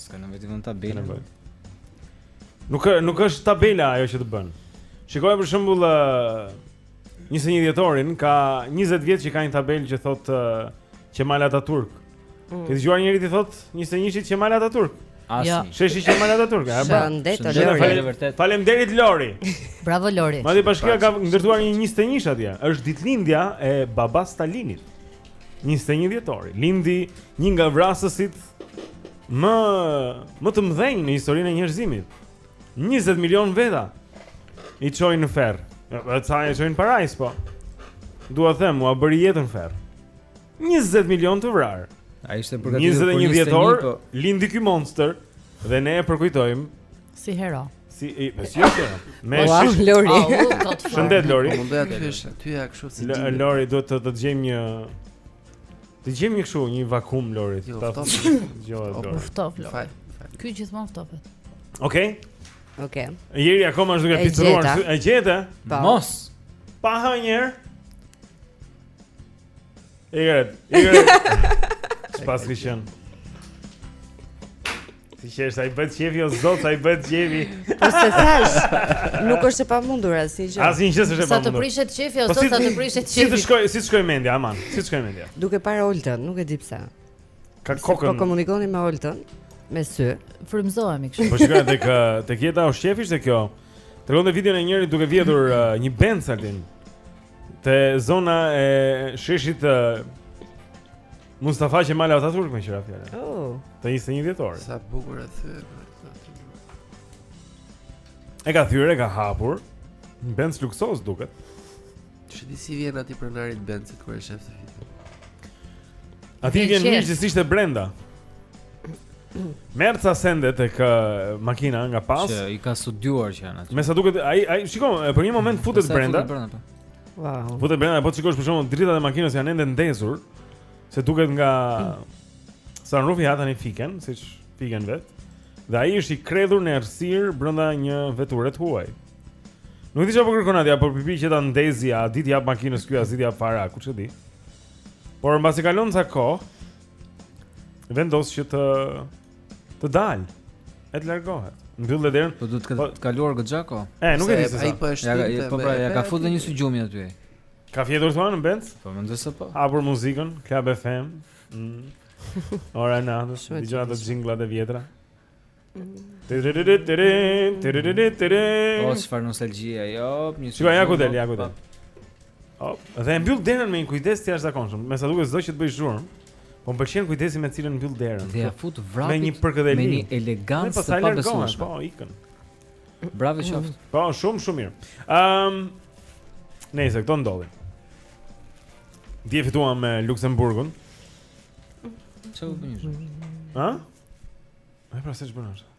S'ka nevojë të vëmë tabelë Nuk, nuk është tabela ajo që të bën Shikoje për shembull Njëzet e një dhjetorin Ka 20 vjet që ka një tabelë që thotë Qemal Ataturk mm. Ke dëgjuar njeri t'i thotë Njëzetenjëshit Qemal Ataturk Asnjë jo. Sheshi Qemal Ataturk Shëndet o Lori Faleminderit Lori Bravo Lori Madje bashkia ka ndërtuar një njëzetenjësh atje është ditëlindja e baba Stalinit Njëzet e një dhjetori Lindi një nga vrasësit më më të mëdhenj në historinë e njerëzimit. 20 milion veta i çoi në ferr. Edhe sa i çoi në parajsë po. Dua të them, ua bëri jetën ferr. 20 milion të vrarë. A ishte përgatitur për 21 dhjetor, po... lindi ky monstër dhe ne e përkujtojmë si hero. Si i besion ti. Me shit Lori. Shëndet Lori. Mund të aty është, aty ja kështu si. Lori duhet të të gjejmë një Të gjejmë një kështu, një vakum Lori, të ta ftof. Dëgjohet Lori. Ftof Lori. Ky gjithmonë ftohet. Okej. Okej. Jeri akoma është duke picëruar, e gjete? Po. Mos. Pa hënjer. Egret, egret. Spas kishin. Ti që është, ai bëftë qejf o zot, ai bëftë qejf Po se thash, nuk është e pamundur asnjë gjë Asnjë gjë s'është e pamundur Sa të prishet qejfi o po zot, sa të prishet qejfi Si të shkojë, si të shkojë mendja, aman, si të shkojë mendja Duke parë Oltën, nuk e di pse Ka kokën Po komunikoni me Oltën, me sy Frymëzohemi kështu Po shikoj tek, tek Jeta osh qef ishte kjo Tregon te videon e njërit duke vjedhur uh, një Benz Altin Te zona e sheshit uh, Mustafa që mala ata turk me qira vjen fjala. Oh. Te ish Ndërmjetore. Sa bukur e theu. E ka thyer e ka hapur. Benz luksoz duket. S'e di si i vjen atij pronarit Benzit kur e sheh të fitë. Atij i vjen mirë që ishte brenda. Merr ca sende tek makina nga pas. Që i ka studiuar që janë aty. Me sa duket ai ai shiko për një moment futet brenda. Po. Wow. Futet brenda, po të shikosh për shembull dritat e makinës janë ende ndezur, se duket nga sanrufi ja tani fiken, siç fiken vetë. Dhe ai është i kredhur në errësirë brenda një veture të huaj. Nuk di ça po kërkon atje, por përpiqet ta ndezi, a di t'i japë makinës ky, a s'di t'i japë fare, kush e di. Por mbasi kalon ca kohë, vendos që të Të dalë. E të largohet. Mbyll dhe derën. Po do të po- ka kaluar goxha kohë. E, nuk e di se. Ai po është. Ja, po pra, ia ka futur një sy gjumë aty. Ka fjetur thua në Benz? Po mendoj se po. Ka hapur muzikën, Club FM. Mm. Orë nate, dëgjon ato xhingëllat e vjetra. O, çfarë nostalgjie, jo, një çfarë. Ja ku del, ja ku del. Hop, dhe e mbyll derën me një kujdes të jashtëzakonshëm. Me sa duket s'do që të bëjë zhurmë. Po m'pëlqen kujdesi me të cilin mbyll derën. Dhe ia fut vrapit me një përkëdheli. Me një elegancë të pabesueshme. Po, ikën. Bravo qoftë. Mm. Po, shumë shumë mirë. Ëm um, Nëse këto ndodhin. Dje fituam me Luksemburgun. Ça u bëmë? Ha? Ai pra se ç'bën atë?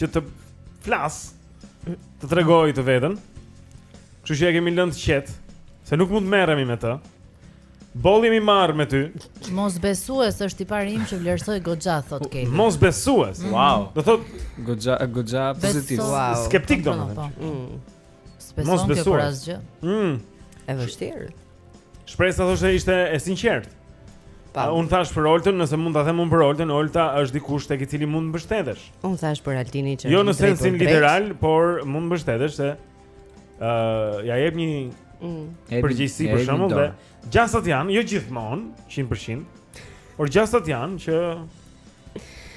që të flasë, të tregojë të veten. Kështu që e kemi lënë të qetë, se nuk mund të merremi me të. Boll jemi marrë me ty. Mosbesues është tipari im që vlerësoj goxha thotë Kevin. Mosbesues. Mm. Wow. Do thotë goxha goxha pozitiv. Wow. Skeptik domethënë. Po. Mm. Mosbesues. Ëh. Mm. E vështirë. Shpresa thoshte ishte e sinqertë. Po unë thashë për Oltën, nëse mund ta them unë për Oltën, Olta është dikush tek i cili mund të mbështetesh. Unë thashë për Altinin që Jo në sensin literal, por mund të mbështetesh se ë uh, ia jep një mm. përgjegjësi për shembull dhe gjasat janë jo gjithmonë 100%, por gjasat janë që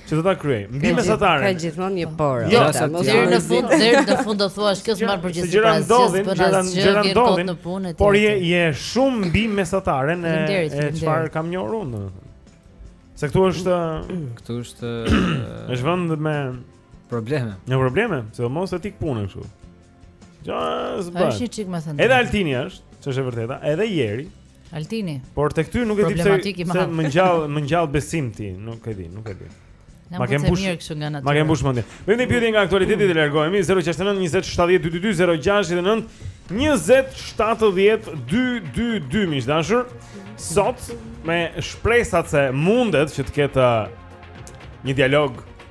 Që do ta kryej. Mbi mesataren. Ka gjithmonë një por. Jo, mos deri në fund, deri në fund do thuash kjo smar për gjithë para asgjë, për asgjë që ke kot në punë. Por je je shumë mbi mesataren e çfarë kam njohur unë. Se këtu është këtu është është vend me probleme. Jo probleme, sidomos etikë punën kështu. Ja, s'bën. Është një çik më thënë. Edhe Altini është, ç'është e vërteta, edhe Jeri. Altini. Por tek ty nuk e di pse se më ngjall, më ngjall besim ti, nuk e di, nuk e di. Ma ke mbush mirë kështu nga natyra. Ma ke mbush mendjen. Bëjmë një pyetje nga aktualiteti dhe largohemi 069 20 70 222 069 20 70 222 miq të dashur. Sot me shpresat se mundet që të ketë uh, një dialog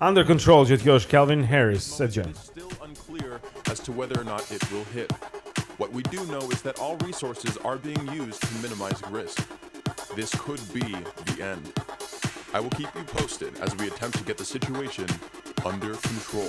Under control gjithë kjo është Calvin Harris Se gjithë as to whether or not it will hit What we do know is that all resources are being used to minimize risk This could be the end. I will keep you posted as we attempt to get the situation under control.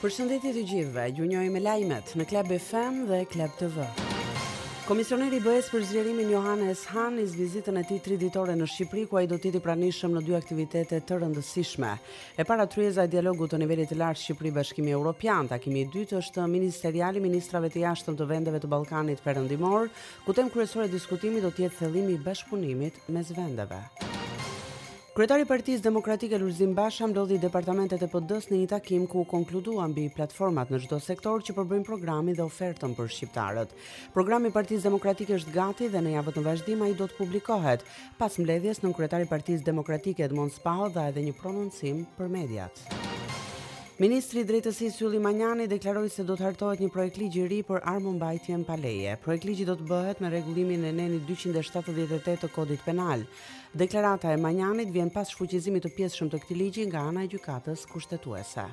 Përshëndetje të gjithëve, ju njohim me lajmet në Club FM dhe Club TV. Komisioneri i BE-së për zgjerimin Johannes Hahn nis vizitën e tij tri ditore në Shqipëri, ku ai do të jetë i pranishëm në dy aktivitete të rëndësishme. E para tryeza e dialogut të nivelit të lartë Shqipëri-Bashkimi Evropian. Takimi i dytë është ministeriali i ministrave të jashtëm të vendeve të Ballkanit Perëndimor, ku temë kryesore e diskutimit do të jetë thellimi i bashkëpunimit mes vendeve. Kryetari i Partisë Demokratike Lulzim Basha mblodhi departamentet e PD-së në një takim ku u konkludua mbi platformat në çdo sektor që përbëjnë programin dhe ofertën për shqiptarët. Programi i Partisë Demokratike është gati dhe në javët në vazhdim ai do të publikohet. Pas mbledhjes, nënkryetari i Partisë Demokratike Edmond Spaho dha edhe një prononcim për mediat. Ministri i Drejtësisë Ylli Manjani deklaroi se do të hartohet një projektligj i ri për armëmbajtjen pa leje. Projektligji do të bëhet me rregullimin e nenit 278 të Kodit Penal. Deklarata e Manjanit vjen pas shfuqizimit të pjesshëm të këtij ligji nga ana e Gjykatës Kushtetuese.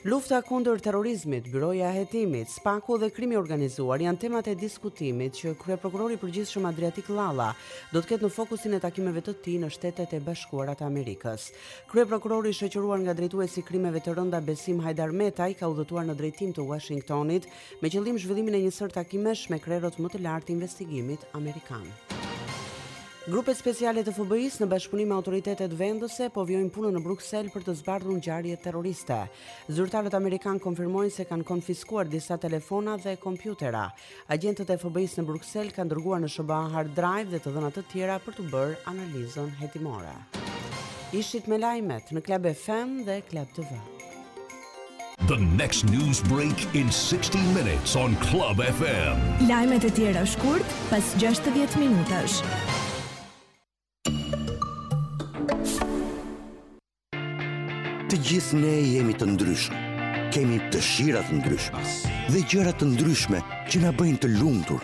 Lufta kundër terrorizmit, byroja e hetimit, SPAK-u dhe krimi i organizuar janë temat e diskutimit që kryeprokurori i përgjithshëm Adriatik Llalla do të ketë në fokusin e takimeve të tij në Shtetet e Bashkuara të Amerikës. Kryeprokurori i shoqëruar nga drejtuesi i krimeve të rënda Besim Hajdarmataj ka udhëtuar në drejtim të Uashingtonit me qëllim zhvillimin e një sërë takimesh me krerët më të lartë të investigimit amerikan. Grupet speciale të FBI-s në bashkëpunim me autoritetet vendase po vijojnë punën në Bruksel për të zbardhur ngjarje terroriste. Zyrtarët amerikanë konfirmojnë se kanë konfiskuar disa telefona dhe kompjutera. Agjentët e FBI-s në Bruksel kanë dërguar në SHBA hard drive dhe të dhëna të tjera për të bërë analizën hetimore. Ishit me lajmet në Club FM dhe Club TV. The next news break in 60 minutes on Club FM. Lajmet e tjera shkurt pas 60 minutash. Të gjithë ne jemi të ndryshëm. Kemi dëshira të ndryshme dhe gjëra të ndryshme që na bëjnë të lumtur,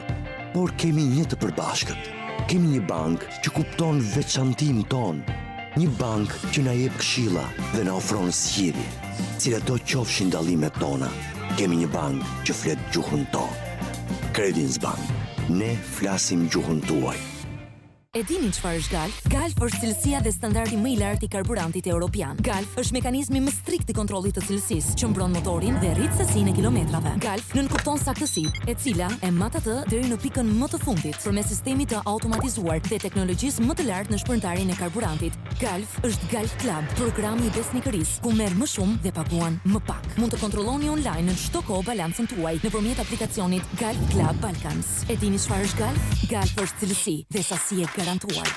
por kemi një të përbashkët. Kemi një bankë që kupton veçantinë tonë, një bankë që na jep këshilla dhe na ofron zgjidhje. Cilatdo qofshin dallimet tona, kemi një bankë që flet gjuhën tonë. Credins Bank, ne flasim gjuhën tuaj. E dini çfarë është Galf? Galf është cilësia dhe standardi më i lartë i karburantit europian. Galf është mekanizmi më strikt i kontrollit të cilësisë, që mbron motorin dhe rrit sasinë e kilometrave. Galf nënkupton saktësi, e cila e mat atë deri në pikën më të fundit përmes sistemit të automatizuar dhe teknologjisë më të lartë në shpërndarjen e karburantit. Galf është Galf Club, programi i besnikërisë, ku merr më shumë dhe paguan më pak. Mund të kontrolloni online në çdo kohë balancën tuaj nëpërmjet aplikacionit Galf Club Balkans. E dini çfarë është Galf? Galf është cilësi dhe sasi e garantuar.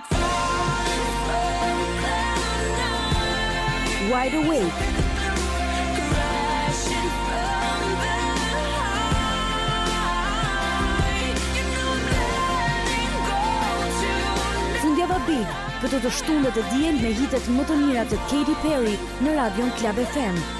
Wide Awake Fundjava Big këtë të shtunë dhe të diel me hitet më të mira të Katy Perry në radion Club FM.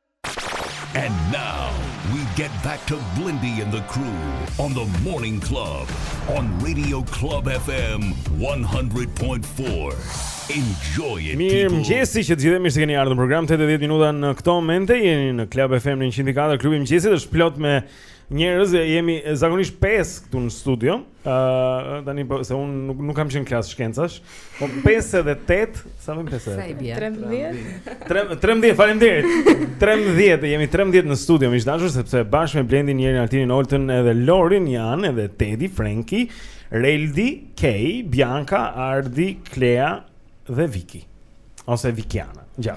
And now we get back to Blendi and the crew on the Morning Club on Radio Club FM 100.4. Enjoy it. Mirëmëngjesi të gjithë mirë se keni ardhur në program 8 e 10 minuta në këto momente jeni në Club FM 104. Klubi i mëngjesit është plot me njerëz e jemi zakonisht 5 këtu në studio. Ëh, tani po se un nuk nuk kam qenë klas shkencash. Po 5 edhe 8, sa vjen 5 e 8? Sa i bie? 13. 13, faleminderit. 13, jemi 13 në studio miq të dashur sepse bashkë me Blendin, Jerin, Altinin, Oltën edhe Lorin janë edhe Tedi, Frenki, Reldi, Kej, Bianca, Ardi, Klea dhe Viki. Ose Vikiana. Ja.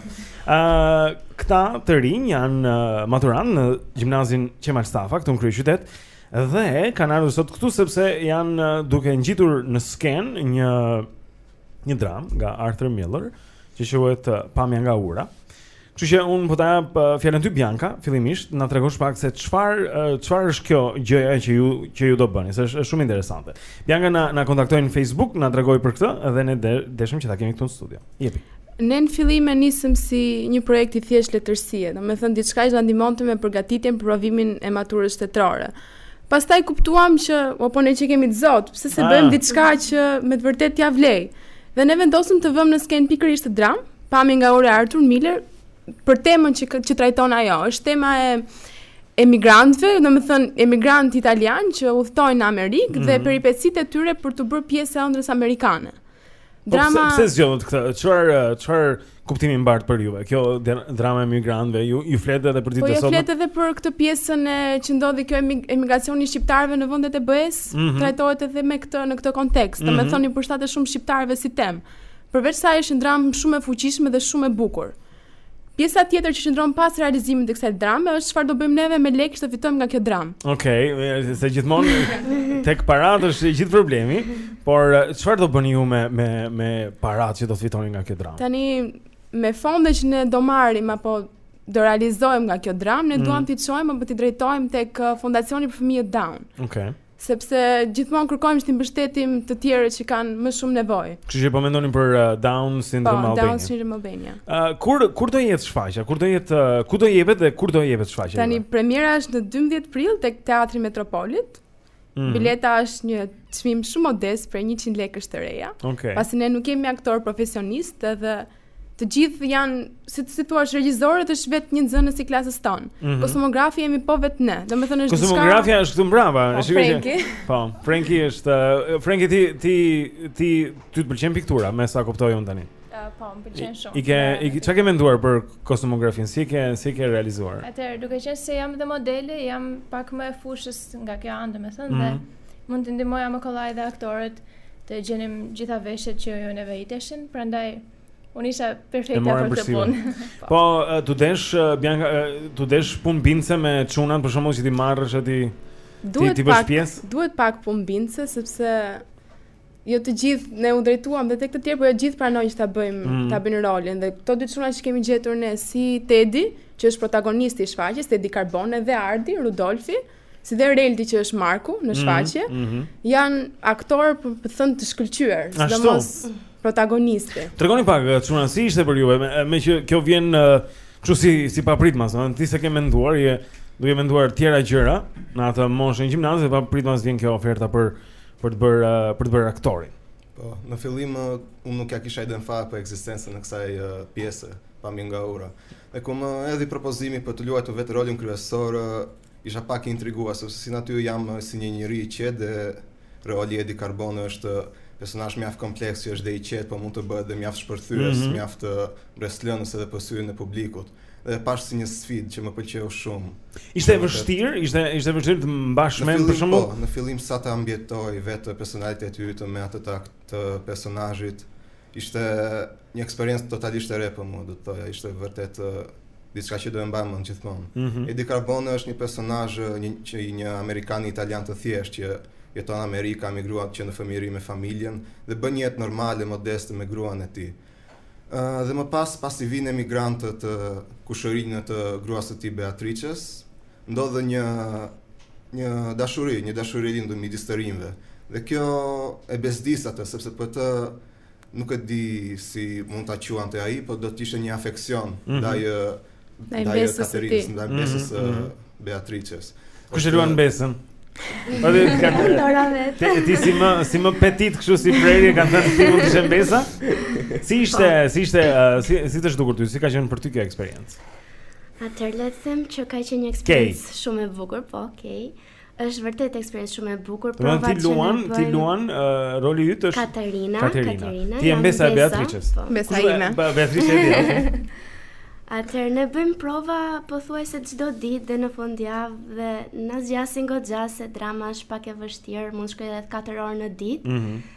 Ë, këta të rinj janë uh, maturant në gjimnazin Qemal Stafa këtu në kryeqytet. Dhe kanë ardhur sot këtu sepse janë duke ngjitur në skenë një një dramë nga Arthur Miller, që quhet Pamja nga ura. Kështu që un po ta jap fjalën ty Bianca, fillimisht të na tregosh pak se çfarë çfarë është kjo gjëja që ju që ju do bëni, se është është shumë interesante. Bianca na na kontaktoi në Facebook, na tregoi për këtë dhe ne deshëm që ta kemi këtu në studio. Jepi. Ne në fillim e nisëm si një projekt i thjeshtë letërsie, domethënë diçka që na ndihmonte me përgatitjen për provimin e maturës shtetërore. Pastaj kuptuam që po ne që jemi të zot, pse s'e bëjmë diçka që me të vërtetë t'ia vlejë. Dhe ne vendosëm të vëmë në skenë pikërisht këtë dramë, Pamje nga ura e Arthur Miller për temën që që trajton ajo. Është tema e emigrantëve, domethënë emigrantë italianë që udhëtojnë në Amerikë mm -hmm. dhe mhm. peripecitë e tyre për t'u bërë pjesë e ëndrrës amerikane. Po drama pse pse zgjodhët këtë? Çfarë çfarë kuptimi mbart për juve? Kjo drama e migrantëve ju ju flet edhe për ditën po të sotme. Po ju flet edhe për këtë pjesën e që ndodhi kjo emigracioni i shqiptarëve në vendet e BE-së, mm -hmm. trajtohet edhe me këtë në këtë kontekst. Mm -hmm. Domethënë i përshtatet shumë shqiptarëve si temë. Përveç sa është një dramë shumë e fuqishme dhe shumë e bukur. Pjesa tjetër që qëndron pas realizimit të kësaj drame është çfarë do bëjmë neve me lekë që do fitojmë nga kjo dramë. Okej, okay, se gjithmonë tek paratë është i gjithë problemi, por çfarë do bëni ju me me me paratë që do të fitoni nga kjo dramë? Tani me fonde që ne do marrim apo do realizojmë nga kjo dramë, ne mm. duam t'i çojmë apo t'i drejtojmë tek uh, Fondacioni për Fëmijët Down. Okej. Okay. Sepse gjithmonë kërkojmë që t'i mbështetim të tjerët që kanë më shumë nevojë. Kështu që po mendonin për uh, Down syndrome po, Albania. Down syndrome Albania. Ë uh, kur kur do jetë shfaqja? Kur do jetë uh, ku do jepet dhe kur do jepet shfaqja? Tani premiera është në 12 prill tek Teatri Metropolit. Mm. Bileta është një çmim shumë modest prej 100 lekësh të reja. Okay. Pasi ne nuk jemi aktorë profesionistë edhe Të gjithë janë, si të thuash, regjisori është vetë një nxënës i klasës tonë. Mm -hmm. Kostumografi jemi po vetë ne. Domethënë është diçka... Kostumografia është këtu mbrapa. Po, Frenki. Po, Frenki është... Uh, Frenki, ti, ti, ti, ty të pëlqen piktura, me sa kuptoj unë tani. Uh, po, më pëlqen shumë. I ke, i, ça ke menduar për kostumografinë? Si e ke, si e ke realizuar? Atëherë, duke qenë se jam dhe modele, jam pak më e fushës nga kjo anë, domethënë, mm -hmm. dhe... Mhm. Mund të ndihmoja më kollaj dhe aktorët të gjenim gjithë veshjet që iu nevojiteshin, prandaj unë isha perfekte për këtë punë. Po, po t'u desh Bianca, t'u desh punë bindëse me çunat për shembull që t'i marrësh aty, që t'i, t'i bësh pjesë? duhet pak punë bindëse sepse jo të gjithë ne u drejtuam dhe tek të tjerë, por jo të gjithë pranojnë që ta bëjmë, mm. ta bëjnë rolin dhe këto dy çuna që kemi gjetur ne si Tedi, që është protagonisti i shfaqjes, Edi Carbone dhe Ardi Rudolfi, si dhe Reldi që është Marku në mhm, shfaqje, mm -hmm. janë aktorë për të thënë të shkëlqyer, sidomos protagonisti. Tregoni pak eh, çuna si ishte për juve, me, me që kjo vjen eh, kështu si si papritmas, domethënë ti s'e ke menduar, je duke menduar të tjera gjëra në atë moshën e gjimnazit, papritmas vjen kjo oferta për për të bërë eh, për të bërë aktorin. Po, në fillim unë nuk ia kisha idenë fare për ekzistencën e kësaj pjese, Pamje nga ura. E kur më erdhi propozimi për të luajtur vetë rolin kryesor, Isha pak i intriguar sepse si natyrë jam si një njeri i qetë dhe roli Edi Karbon është personazh mjaft kompleks që është dhe i qetë, po mund të bëhet dhe mjaft shpërthyes, mm -hmm. mjaft mbresëlënës edhe për syrin e publikut. Dhe e pashë si një sfidë që më pëlqeu shumë. Ishte e vështirë, ishte ishte e vështirë të mbash mend për shembull. Po, në fillim sa ta ambientoj vetë personalitetin tim me atë të, të personazhit, Ishte një eksperiencë totalisht e re për mua, do të thoja, ishte vërtet diçka që do e mbaj mend gjithmonë. Mm -hmm. Eddie Carbone është një personazh që një amerikan italian të thjeshtë që jeton në Amerikë, ka migruar që në fëmijëri me familjen dhe bën një jetë normale, modeste me gruan e tij. Ë uh, dhe më pas pasi vinë emigrantët uh, kushërinj të gruas së tij Beatrices, Ndodh një një dashuri, një dashuri e lindur midis të rinjve. Dhe kjo e bezdis atë, sepse për të nuk e di si mund ta quante ai, por do të ishte një afeksion mm -hmm. ndaj ndaj mbesës së tij, ndaj mhm, mbesës së mhm. Beatrices. Kush e luan mbesën? Po dhe ka Te ti si më si më petit kështu si prerje kanë thënë ti mund të ishe mbesa? Si ishte, si ishte, si si të është dukur ty, si ka qenë për ty kjo eksperiencë? Atëherë le të them që ka qenë një eksperiencë shumë e bukur, po, okay. Është vërtet eksperiencë shumë e bukur. Domethënë, ti luan, uh, roli yt është Katerina, Katerina. Katerina ti je mbesa e Beatrices. Po. Mbesa ime. Po, Beatrice e di. Atëherë ne bëjmë prova pothuajse çdo ditë dhe në fundjavë dhe na zgjasin goxha se drama është pak e vështirë, mund shkojë edhe 4 orë në ditë. Mm -hmm.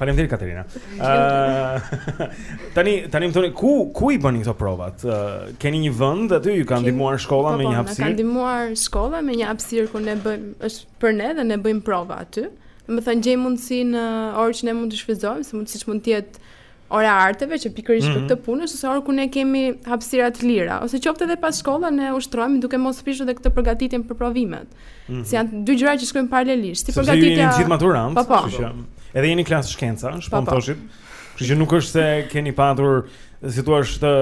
Faleminderit Katerina. Ëh tani tani më thoni ku ku i bëni këto provat? Uh, keni një vend aty ju ka ndihmuar shkolla po, me po, një hapësirë? Ka ndihmuar shkolla me një hapësirë ku ne bëjmë është për ne dhe ne bëjmë prova aty. Domethënë gjejmë mundësi në orë që ne mund të shfrytëzojmë, se mund siç mund të jetë ora e arteve që pikërisht mm -hmm. për mhm. këtë punë ose orë ku ne kemi hapësira të lira, ose qoftë edhe pas shkolle ne ushtrojmë duke mos prishur edhe këtë përgatitjen për provimet. Mm -hmm. Si janë dy gjëra që shkojnë paralelisht. Si përgatitja. Ju jeni gjithë maturantë, po, po. kështu që edhe jeni klasë shkenca, po, siç po më thoshit. Kështu që nuk është se keni patur si thua të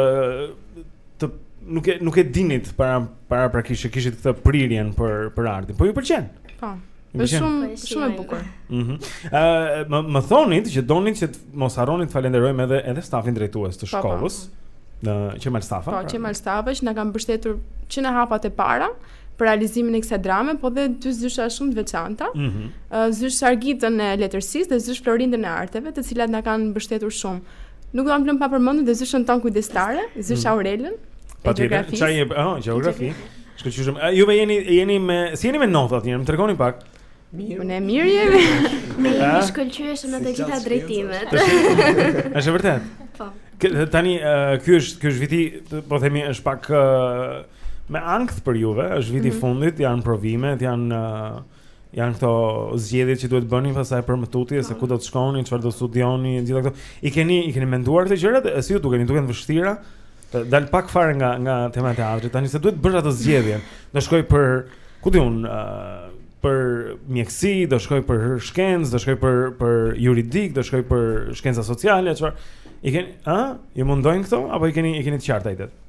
të nuk e nuk e dinit para para prakisht që kishit këtë prirjen për për artin. Po ju pëlqen. Po. Është shumë po, shumë e bukur. Mhm. Ëh, më më thonit që donit që mos harronit të falenderojmë edhe edhe stafin drejtues të shkollës. Po, po. Në Qemal Stafa. Po, pra. Qemal Stafa që na kanë mbështetur që në hapat e para. për realizimin e kësaj drame, po dhe dy zysha shumë të veçanta. Mm -hmm. Zysh Sargitën e letërsisë dhe zysh Florindën e arteve, të cilat na kanë mbështetur shumë. Nuk do ta lëmë pa përmendur dhe zyshën tonë kujdestare, zysh mm. Aurelën. Patjetër, çaj e, oh, gjeografi. Shkëlqyeshëm. Juve jeni jeni me, si jeni me notat, jeni, më tregoni pak. Mirë. Ne mirë jemi. Ne jemi shkëlqyeshëm në të gjitha drejtimet. Është vërtet. Po. Tani ky është ky është viti, po themi është pak Me ankth për juve, është viti i mm -hmm. fundit, janë provimet, janë uh, janë këto zgjedhjet që duhet bëni pastaj për më tutje se ku do të shkoni, çfarë do studioni, gjitha këto. I keni i keni menduar këto gjëra? Si ju duken? Ju duken të vështira? Të dal pak fare nga nga tema e teatrit. Tani se duhet bësh ato zgjedhje. Do shkoj për ku di unë, uh, për mjekësi, do shkoj për shkencë, do shkoj për për juridik, do shkoj për shkenca sociale, çfarë? I keni, ë? Ju mundojnë këto apo i keni i keni të qartë idetë?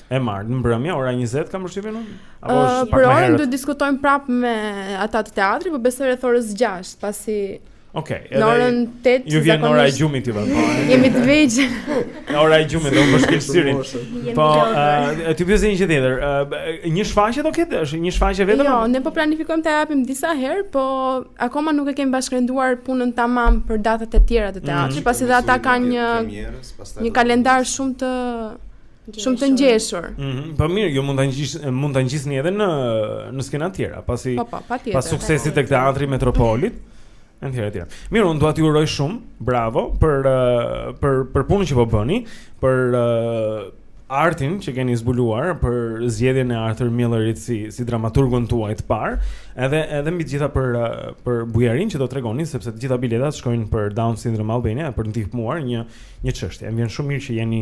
E martë, në mbrëmje, ora 20 kam përshtypjen unë? Apo uh, është për orën do të diskutojmë prapë me ata të teatrit, po besoj rreth orës 6, pasi Okej, okay, edhe orën 8 ju vjen ora e gjumit ju vjen. Jemi të vegjël. Ora e gjumit do të bëjmë stërvitjen. Po, uh, t'ju pyes një gjë tjetër. Uh, një shfaqje do ketë, është një shfaqje vetëm? Jo, ne po planifikojmë ta japim disa herë, po akoma nuk e kemi bashkërenduar punën tamam për datat e tjera të teatrit, mm, pasi dhe ata kanë një një kalendar shumë të Shumë të ngjeshur. Ëh, mm -hmm. po mirë, ju mund ta ngjis mund ta ngjisni edhe në në skena të tjera, pasi pa, pa, patjetër, pas suksesit tek teatri Metropol. Në tjera tjera. Mirë, unë dua t'ju uroj shumë, bravo për për për punën që po bëni, për artin që keni zbuluar për zgjedhjen e Arthur Millerit si si dramaturgun tuaj të parë, edhe edhe mbi të gjitha për uh, për bujarinë që do tregoni sepse të gjitha biletat shkojnë për Down Syndrome Albania për të ndihmuar një një çështje. Më vjen shumë mirë që jeni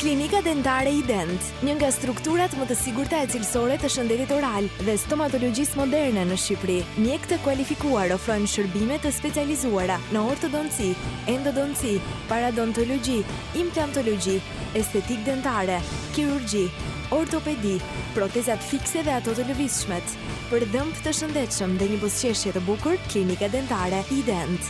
Klinika Dentare Ident, një nga strukturat më të sigurta e cilësore të shëndetit oral dhe stomatologjisë moderne në Shqipëri. Mjekë të kualifikuar ofrojnë shërbime të specializuara në ortodonci, endodonci, paradontologji, implantologji, estetikë dentare, kirurgji, ortopedi, protezat fikse dhe ato të lëvizshmet. Për dhëmbë të shëndetshëm dhe një buzëqeshje të bukur, Klinika Dentare Ident.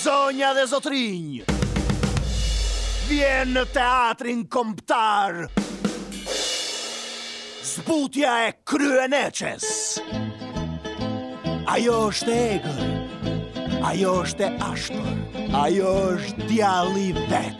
Zonja dhe zotërinj Vjen në teatrin kombëtar Zbutja e kryeneçes Ajo është e egër Ajo është e ashpër Ajo është djalli vetë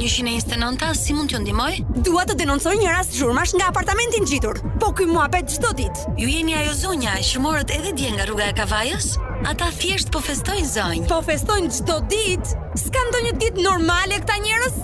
Njëqind e njëzet e nënta, si mund t'ju ndihmoj? Dua të denoncoj një rast zhurmash nga apartamenti ngjitur. Po ky muhabet çdo ditë. Ju jeni ajo zonja që morët edhe dje nga rruga e Kavajës? Ata thjesht po festojnë zonjë. Po festojnë çdo ditë? S'ka ndonjë ditë normale këta njerëz?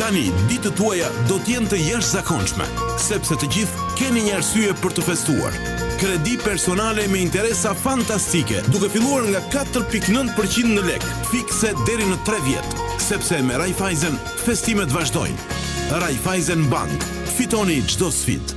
Tani ditët tuaja do të jenë të jashtëzakonshme, sepse të gjithë keni një arsye për të festuar. Kredi personale me interesa fantastike, duke filluar nga 4.9% në lek, fikse deri në 3 vjet, sepse me Raiffeisen festimet vazhdojnë. Raiffeisen Bank, fitoni çdo sfidë.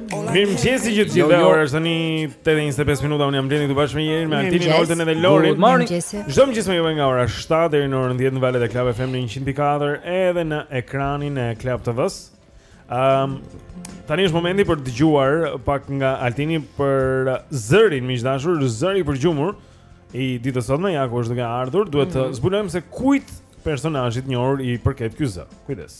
Mirëmëngjesi të gjithë dhe jo, jo. ora është tani 8.25 minuta Unë jam Blendi së bashku me Jerin Me Altinin, Oltën edhe Lorin Mirëmëngjesi Çdo mëngjes jemi me juve nga ora 7 Deri në orën 10 në valët e Club FM në 100.4 Edhe në ekranin e Club TV-së um, Tani është momenti për të dëgjuar Pak nga Altini për zërin Miq të dashur, zëri i përgjumur I ditës sotme ja ku është duke ardhur Duhet të mhm. zbulojmë se kujt personazhi të njohur i përket ky zë Kujdes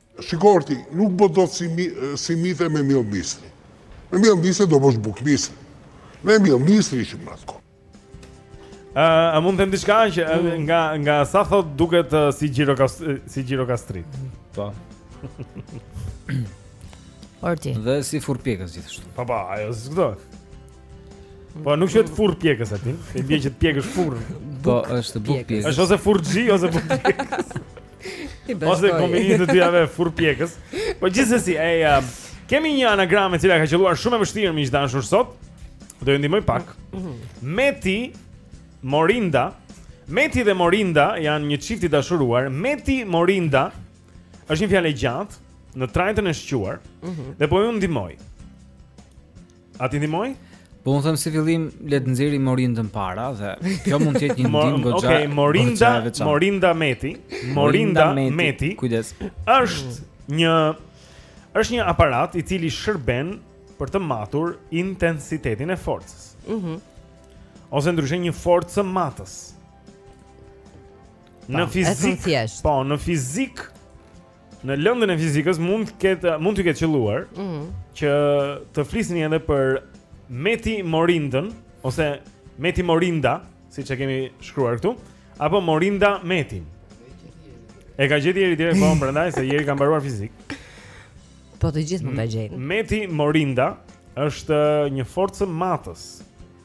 Shiko ti, nuk bë dot si, simite me miell misri. Me miell misri do bësh bukë misri. Me miell misri ishim në atë kohë. A, a mund të them diçka që mm. nga nga sa thotë duket uh, si gjiro si gjirokastrit. Po. Orti. Dhe si furrpjekës gjithashtu. Po po, ajo s'do. Po nuk është furrpjekës aty. I bie që të pjekësh furrë. Po është bukëpjekës. Është ose furrxhi ose bukëpjekës. Ti bësh. Ose kombinimi i të dyjave furrpjekës. Po gjithsesi, ej, um, kemi një anagram e cila ka qëlluar shumë e vështirë miq të dashur sot. Do ju ndihmoj pak. Mhm. Meti Morinda. Meti dhe Morinda janë një çift i dashuruar. Meti Morinda është një fjalë e gjatë në trajtën e shquar. Mhm. Dhe po ju ndihmoj. A t'i ndihmoj? Po unë them si fillim le të nxjerrim Morindën para dhe kjo mund të jetë një ndihmë goxha. Okej, okay, Morinda, goxha Morinda Meti, Morinda, Morinda Meti. Kujdes. Është një është një aparat i cili shërben për të matur intensitetin e forcës. Mhm. Mm Ose ndryshe një forcëmatës. Në fizikë. Po, në fizikë Në lëndën e fizikës mund të ketë mund të ketë qëlluar ëh mm -hmm. që të flisni edhe për Meti Morindën ose Meti Morinda, siç e kemi shkruar këtu, apo Morinda Metin. E ka gjetë Jeri direkt po prandaj se Jeri ka mbaruar fizikë. Po të gjithë mund ta gjejnë. Meti Morinda është një forcëmatës.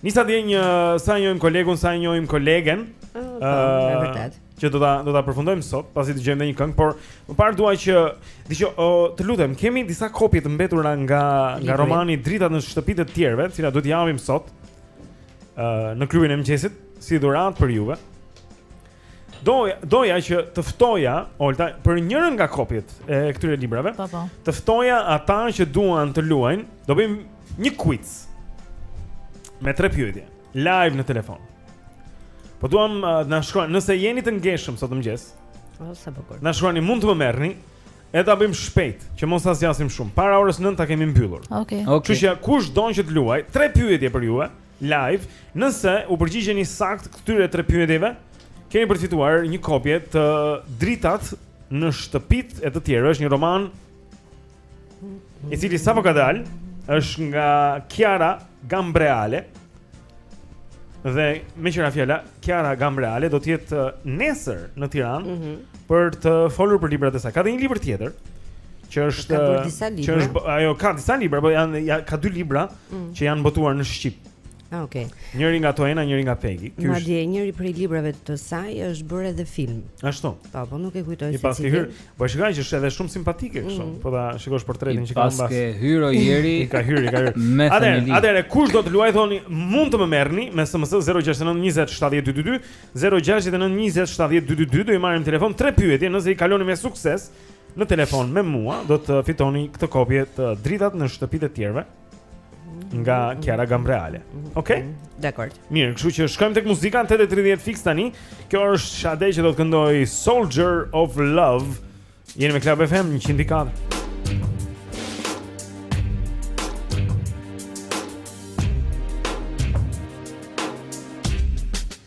Nisa dje një sa njohim kolegun, sa njohim kolegen. Ëh, oh, po, është vërtet. Që do ta do ta përfundojmë sot, pasi të dëgjojmë një këngë, por më parë dua që dëgjoj, oh, të lutem, kemi disa kopje të mbetura nga Libri. nga romani Dritat në shtëpitë e të tjerëve, të cilat do t'i japim sot. Ëh, uh, në klubin e mëngjesit si dhuratë për juve. Doja, doja që të ftoja Olta për njërën nga kopjet e këtyre librave. Po po. Të ftoja ata që duan të luajnë, do bëjmë një quiz me tre pyetje live në telefon. Po duam uh, na shkruani, nëse jeni të ngeshëm sot në mëngjes. Po sa bukur. Na shkruani mund të më merrni. E ta bëjmë shpejt, që mos ta zgjasim shumë. Para orës 9 ta kemi mbyllur. Okej. Okay. Okay. Kështu që kush don që të luajë, tre pyetje për ju, Live, nëse u përgjigjeni saktë këtyre tre pyetjeve, keni për të fituar një kopje të Dritat në shtëpitë e të tjerëve, është një roman i cili sapo ka dalë, është nga Chiara Gamberale. Dhe meqë ra fjala Chiara Gamberale do të jetë uh, nesër në Tiranë mm -hmm. për të folur për librat e saj. Ka dhe një libër tjetër që është që është ajo ka disa libra, po janë ja, ka dy libra mm. që janë botuar në shqip. Ah, okay. Njëri nga Toena, njëri nga Pegi. Ky është. Madje njëri prej librave të saj është bërë edhe film. Ashtu. Po, po nuk e kujtoj se. I paske hyrë, po shikoj që është edhe shumë simpatike kështu. Mm. Po ta shikosh portretin që ka mbas. I paske hyrë, o njeri. I ka hyrë, i ka hyrë. Atëre, atëre kush do të luajë thoni, mund të më merrni me SMS 069 20 70 222, 069 20 70 222, do i marrim në telefon tre pyetje, nëse i kaloni me sukses. në telefon me mua do të fitoni këtë kopje të dritat në shtëpitë e të tjerëve nga Chiara Gamberale. Okej? Okay? Dakord. Mirë, kështu që shkojmë tek muzika 8:30 fiks tani. Kjo është Sade që do të këndojë Soldier of Love. Jeni me Club FM 104.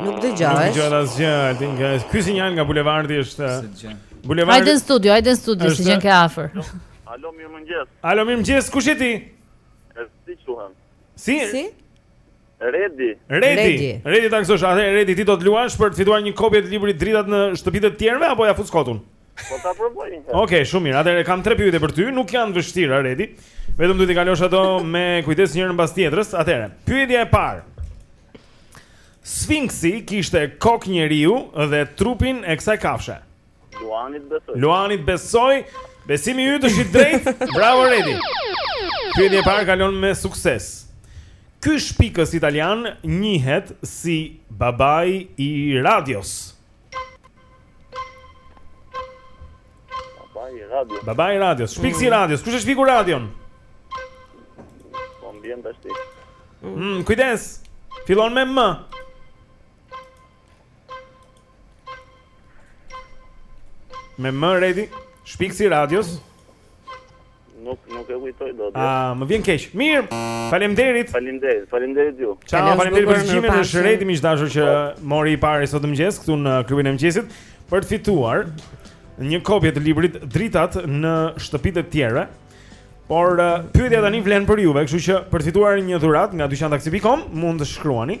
Nuk dëgjohesh. Nuk dëgjohet asgjë, Altin nga ky sinjal nga bulevardi është. Bulevardi. Hajde në studio, hajde në studio se qenke afër. Alo, mirëmëngjes. Alo, mirëmëngjes. Kush je ti? Si quhesh? Si? Si? Redi. Redi. Redi ta gëzosh. Atëherë Redi ti do të luash për të fituar një kopje të librit Dritat në shtëpitë e të tjerëve apo ia fute kot? Po ta provoj një herë. Okej, shumë mirë. Atëherë kam tre pyetje për ty, nuk janë vështira, Redi. Vetëm duhet t'i kalosh ato me kujdes njërën pas tjetrës. Atëherë, pyetja e parë. Sfinksi kishte kokë njeriu dhe trupin e kësaj kafshe. Luanit besoj. Luanit besoj. Besimi yt është i drejtë. Bravo Redi. Pyetja e parë kalon me sukses. Ky shpikës italian njihet si babai i radios. Babai i radios. Babai i radios. Shpikësi i mm. radios. Kush e shpiku radion? Po më bie tash ti. Mm, kujdes. Fillon me M. Me M ready. Shpikësi i radios. Nuk nuk e kujtoj dot. Jo. Ah, më vjen keq. Mirë. Faleminderit. Faleminderit. Faleminderit ju. Ciao, faleminderit për zgjimin e herët dhe miqdashur që mori i pari sot mëngjes këtu në klubin e mëngjesit për të fituar një kopje të librit Dritat në shtëpitë e tjera. Por uh, pyetja tani vlen për juve, kështu që për të fituar një dhuratë nga dyqantaksi.com mund të shkruani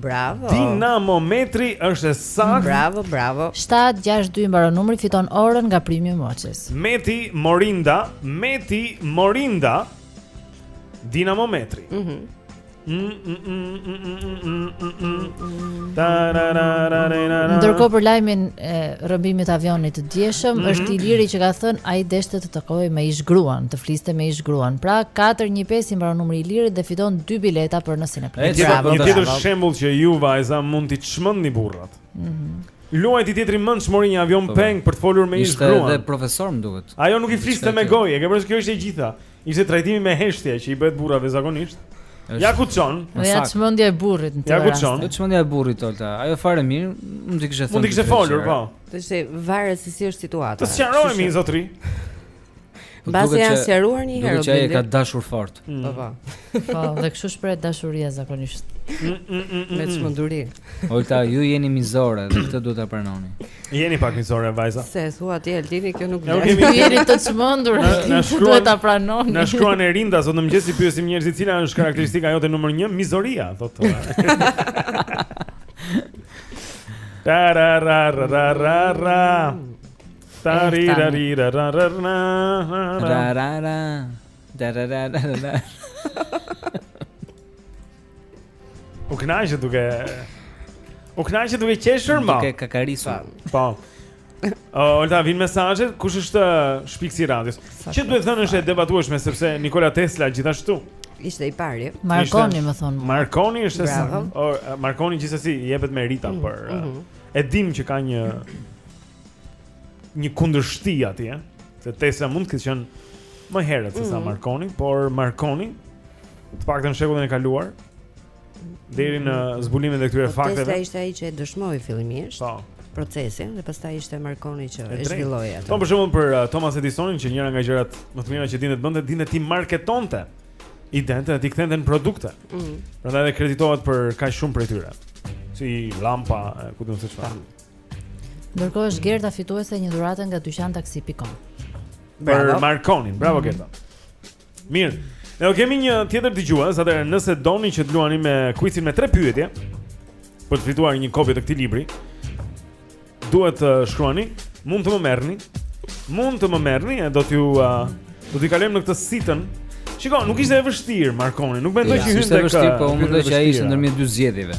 Bravo. Dinamometri është e saktë. Bravo, bravo. 762 mbaron numri fiton orën nga Primi Moçes. Meti Morinda, Meti Morinda. Dinamometri. Mhm. Mm Ndërkohë për lajmin e rrëmbimit të avionit të djeshëm, mm -hmm. është Iliri që ka thënë ai deshte të takohej me ish gruan, të fliste me ish gruan. Pra 415 i mbaron numri Ilirit dhe fiton dy bileta për në Një tjetër shembull që ju vajza mund t'i çmendni burrat. Mhm. Luajti tjetri mendsh, mori një avion po, po. peng për të folur me ish gruan. Ishte edhe profesor më duket. Ajo nuk i fliste me gojë, e ke parasysh kjo ishte e gjitha. Ishte trajtimi me heshtje që i bëhet burrave zakonisht. Ja ku çon. Po ja çmendja e burrit në këtë. Ja ku çon. Ja çmendja e burrit Olta. Ajo fare mirë, mund të kishte thënë. Mund të kishte folur, po. Do të thotë varet se si është situata. Të sqarohemi zotri. Mbase janë sqaruar një herë. Do të thotë e ka dashur fort. Mm. Po po. Po, dhe kështu shprehet dashuria zakonisht. Mm, mm, Me çmenduri. Olta, ju jeni mizore dhe këtë duhet ta pranoni. Jeni pak mizore vajza. Siç thua ti Altini, kjo nuk vlen. Ju jeni të çmendur, duhet ta pranoni. Na shkruan Erinda, sot në mëngjes i pyesim njerëzit cila është karakteristika jote numër 1, mizoria, thotë. Ra ra ra ra ra ra. U kënaqshë duke U kënaqshë duke qeshur ma Duke kakarisur Po Olta, vinë mesazhet, kush është shpikësi i radios Që duhet thënë është e debatueshme Sepse Nikola Tesla gjithashtu Ishte i pari Markoni më thonë Markoni është e Markoni gjithsesi i jepet merita mm, për mm -hmm. E dim që ka një një kundërshti atje, se Tesla mund të ketë qenë më herët se sa mhm. Marconi, por Marconi të paktën shekullin e kaluar deri në mhm. zbulimin e këtyre po, fakteve. Tesla ishte ai që e dëshmoi fillimisht. Po. procesin dhe pastaj ishte Marconi që e zhvilloi atë. Po për shembull për uh, Thomas Edisonin që njëra nga gjërat më të mira që dinte të bënte, dinte t'i marketonte idetë dhe t'i kthente në produkte. Ëh. Mm. Prandaj edhe kreditohet për kaq shumë prej tyre. Si lampa, ku di unë se çfarë. Ndërkohë është Gerta fituese e një dhurate nga dyqan taksi.com. Për Markonin, bravo mm -hmm. Gerta. Mirë. Ne do kemi një tjetër dëgjues, atëherë nëse doni që të luani me quizin me tre pyetje për të fituar një kopje të këtij libri, duhet të shkruani, mund të më merrni, mund të më merrni, do t'ju uh, do t'i kalojmë në këtë sitën. Shiko, nuk ishte e vështirë Markoni, nuk mendoj ja, që hynte tek. Ishte e vështirë, po unë mendoj që ai ishte ndërmjet dy zgjedhjeve.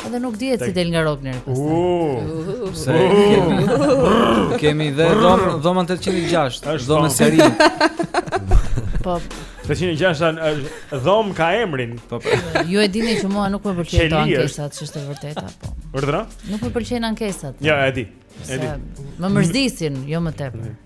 Edhe nuk dihet si del nga Rogneri pastaj. Kemi dhe dhom, dhomën 806, është dhomë seri. Po. 806 është dhom ka emrin. Po. po. Ju e dini që mua nuk më pëlqejnë ato ankesat, ç'është e vërteta, po. Urdhëro? Nuk më pëlqejnë ankesat. Jo, e di. E di. Më mërzisin, jo më tepër.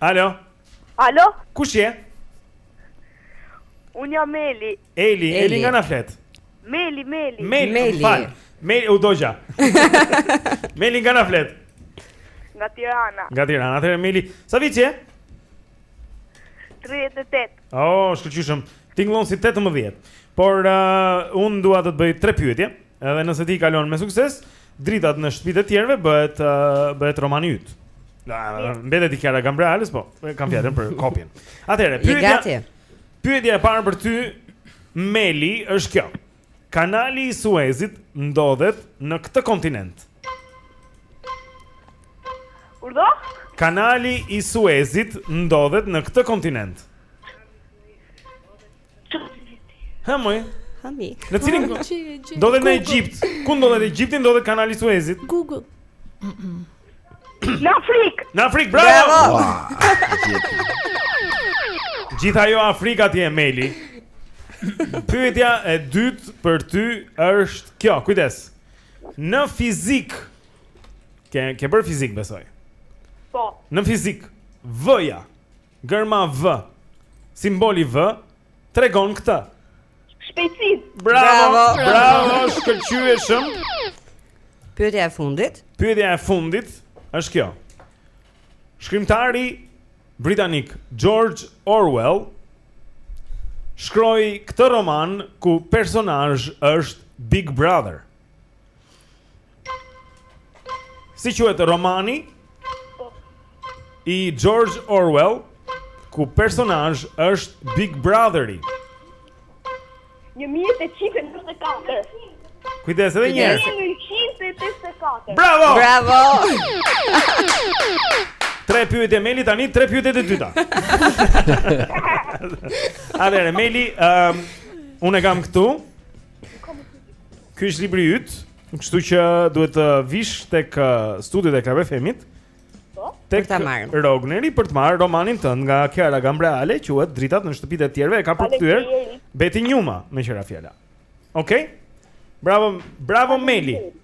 Alo. Alo. Kush je? Unë jam Meli. Eli, Eli, Eli nga na flet? Meli, Meli. Meli, Meli. Fal. Meli u dogja. Meli nga na flet? Nga Tirana. Nga Tirana. Atëherë Meli, sa vjeç je? 38. Oh, shkëlqyshëm. Tingëllon si 18. Por uh, unë dua të të bëj tre pyetje. Edhe nëse ti kalon me sukses, dritat në shtëpitë e tjerëve bëhet uh, bëhet romani yt. Mbetet i Kiara Gamberales, po, kam fjalën për kopjen. Atëherë, pyetja. Pyetja e parë për ty Meli është kjo. Kanali i Suezit ndodhet në këtë kontinent. Urdhëro? Kanali i Suezit ndodhet në këtë kontinent. Ha moj. Ha mi. Në cilin? Ndodhet në Egjipt. Ku ndodhet Egjipti? Ndodhet kanali i Suezit. Google. Në Afrik. Në Afrik, bravo. Gjithë ajo Afrika ti e, Meli. Pyetja e dytë për ty është kjo, kujdes. Në fizik. Ke ke bër fizik besoj. Po. Në fizik, V-ja Gërma V. Simboli V tregon këtë. Shpejtësinë. Bravo, bravo, shkëlqyeshëm. Pyetja e fundit. Pyetja e fundit është kjo. Shkrimtari britanik George Orwell shkroi këtë roman ku personazh është Big Brother. Si quhet romani i George Orwell ku personazh është Big Brotheri? 1884. Kujdes edhe një herë. 1984. Bravo! Bravo! Tre pyetje Meli tani, tre pyetje të dyta. Atëherë Meli, ëm um, unë e kam këtu. Ky është libri yt, kështu që duhet të vish tek uh, studiot e Club FM-it. Po. Tek Rogneri për të marrë romanin tënd nga Kiara Gamberale, quhet Dritat në shtëpitë e të tjerëve, e ka përkthyer Beti Njuma, meqë ra fjala. Okej? Okay? Bravo, bravo Meli.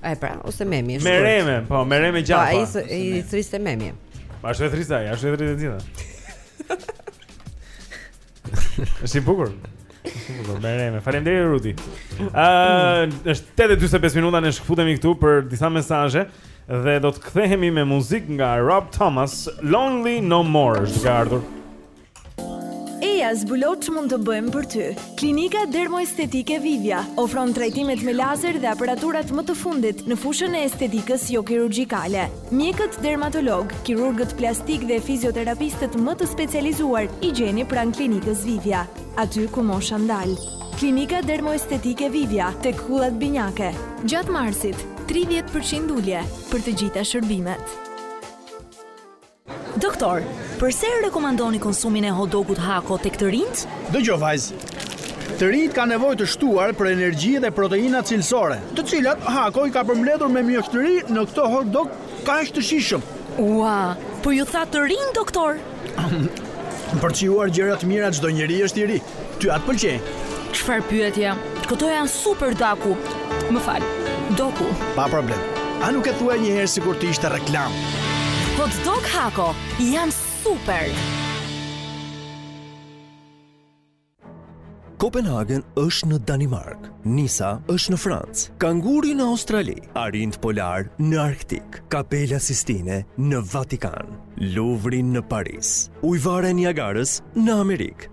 E pra, ose memi është. Mereme, po, mereme gjatë. Po, ai i thërriste memi. Po ashtu e thërriste ai, ashtu e thërriste gjithë. Është i bukur. Mereme, faleminderit Rudi. Ëh, është 8:45 minuta ne shkëputemi këtu për disa mesazhe dhe do të kthehemi me muzikë nga Rob Thomas, Lonely No More, është duke ardhur. Eja, zbulo ç'mund të bëjmë për ty. Klinika Dermoestetike Vivia ofron trajtimet me lazer dhe aparaturat më të fundit në fushën e estetikës jokirurgjikale. Mjekët dermatologë, kirurgët plastikë dhe fizioterapistët më të specializuar i gjeni pranë Klinikës Vivia, aty ku mosha ndal. Klinika Dermoestetike Vivia, tek Kullat Binjake. Gjatë marsit, tridhjetë për qind ulje për të gjitha shërbimet. Doktor, përse e rekomandoni konsumin e hot dogut Hako tek të rinjtë? Dëgjo vajzë, të rinjtë kanë nevojë të shtuar për energji dhe proteina cilësore, të cilat Hako i ka përmbledhur me mjeshtëri në këtë hot dog kaq të shijshëm. Ua, po ju tha të rinj doktor! Për të shijuar gjëra të mira çdo njeri është i ri. Ty a të pëlqejnë. Çfarë pyetje? Këto janë super daku. Më fal. Doku. Pa problem. A nuk e thua një herë sikur të ishte reklamë? Hot dog hako janë super. Kopenhagen është në Danimarkë, Nisa është në Francë, Kanguri në Australi, Arinjtë polarë në Arktik, Kapela Sistine në Vatikan, Luvri në Paris, Ujëvara e Niagarës në Amerikë,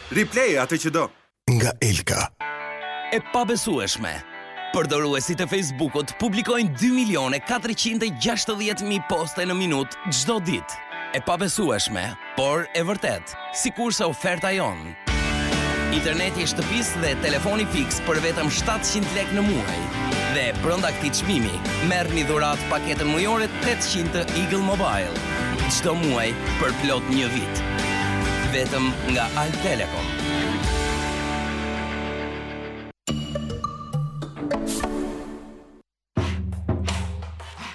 Replay atë që do. Nga Elka. E pabesueshme! Përdoruesit e Facebook-ut publikojnë dy milionë e katërqind e gjashtëdhjetë mijë poste në minutë çdo ditë. E pabesueshme, por e vërtetë, sikurse oferta jonë. Interneti i shtëpisë dhe telefoni fiks për vetëm shtatëqind lekë në muaj. Dhe brenda këtij çmimi, merrni dhuratë paketën mujore 800 të Eagle Mobile, çdo muaj për plot një vit. Vetëm nga Albtelekom.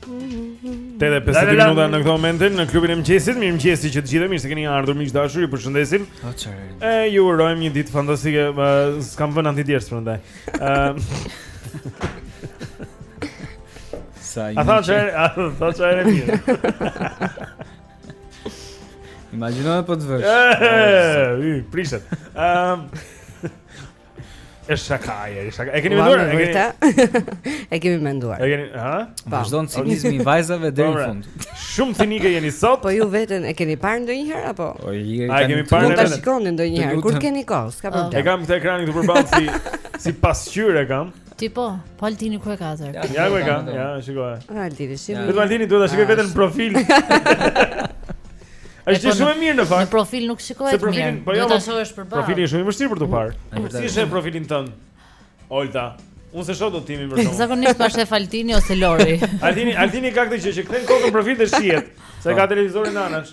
Tetë e 50 minuta në këto momente në klubin e mëngjesit. Mirëmëngjes që të gjithëve, mirë se keni ardhur miq të dashur, ju përshëndesim. Po çfarë? E ju urojmë një ditë fantastike. S'kam vënë antidjersë prandaj. Ëm. Sa i. A thashë, a thashë ai mirë. Imagjino po të vësh. Ëh, prishet. Ëm. Është shaka ajo, është shaka. E keni menduar? E keni? E kemi menduar. E keni, ha? Po. Vazhdon cinizmi i vajzave deri në fund. Shumë cinike jeni sot. Po ju veten e keni parë ndonjëherë apo? Po Jeri tani. A kemi parë? Mund ta shikoni ndonjëherë. Kur keni kohë, s'ka ah. problem. E kam këtë ekranin këtu përballë si si pasqyrë e kam. Ti po, po Altini ku e ka atë? Ja ku e ka, ja, shiko. Altini, si. Vetëm Altini duhet ta shikojë veten në profil. Është po, shumë mirë në fakt. Në profil nuk shikohet mirë. Se profilin, po jo. Po, profili është shumë i vështirë për të parë. Si e sheh profilin tënd? Olta. Unë s'e shoh dot timin për shkak. Zakonisht ma shef Altini ose Lori. Altini, Altini ka këtë gjë që kthen kokën profil dhe shihet, se ka televizorin anash.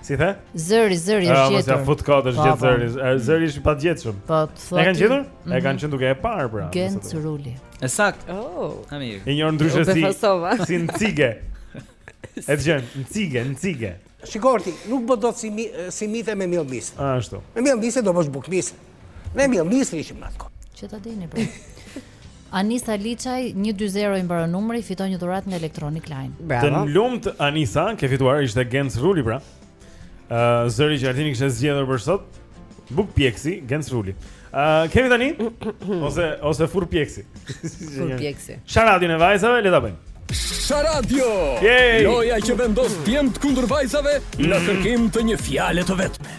Si the? Zëri, zëri është gjetur. Ja, fut kot është po, gjetur po. zëri. Mm. Zëri është i pagjetshëm. Po, thotë. E kanë gjetur? E mhm. kanë qenë duke e parë pra. Genc Ruli. Është saktë. Oh. A mirë. E thonë ndryshe si. Si nxige. E djem, nxige, nxige. Shiko ti, nuk bën dot simite me miell misri. Ashtu. Me miell misri do bësh bukë misri. Me miell misri ishim në atë kohë. Që ta dini pra. Anisa Liçaj 120 i mbaron numri, fiton një dhuratë nga Electronic Line. Bravo. Të lumtë Anisa, ke fituar ishte Genc Ruli pra. Ë uh, zëri që Altini kishte zgjedhur për sot, bukëpjekësi Genc Ruli. Ë uh, kemi tani ose ose furrëpjekësi. Furrëpjekësi. Sharadën e vajzave le ta bëjmë. Sharadio. Loja që vendos djemtë kundër vajzave në mm. kërkim të një fjale të vetme.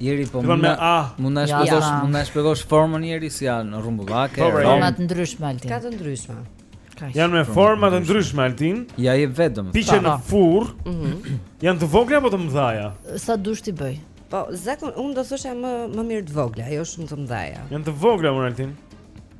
Jeri po mund na ah. mund na shpjegosh, mund na shpjegosh formën Jeri si janë rrumbullake, po, pra, forma të ndryshme altin. Ka të ndryshme. Janë me forma të ndryshme altin. Ja je vetëm. Piqe në furr. Mhm. Janë të vogla apo të mëdha? Sa dush ti bëj? Po, zakon unë do thosha më më mirë të vogla, jo shumë të mëdha. Janë të vogla unë altin.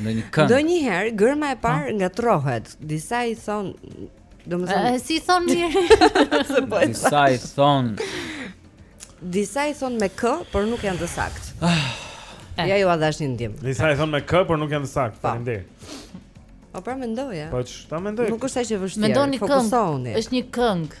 Në një këngë. Ndonjëherë gërma e parë ngatërrohet. Disa i thon, domethënë uh, s'i thonë mirë. Po disa i thon. Disa i thon me k, por nuk janë të saktë. Ah. Ja jua dhashë një ndihmë. Disa i thon me k, por nuk janë të saktë. Po. Faleminderit. Po pra mendojeni. Po ç'ta mendoj? Nuk është aq e vështirë. Mendoni këngë. Është një këngë.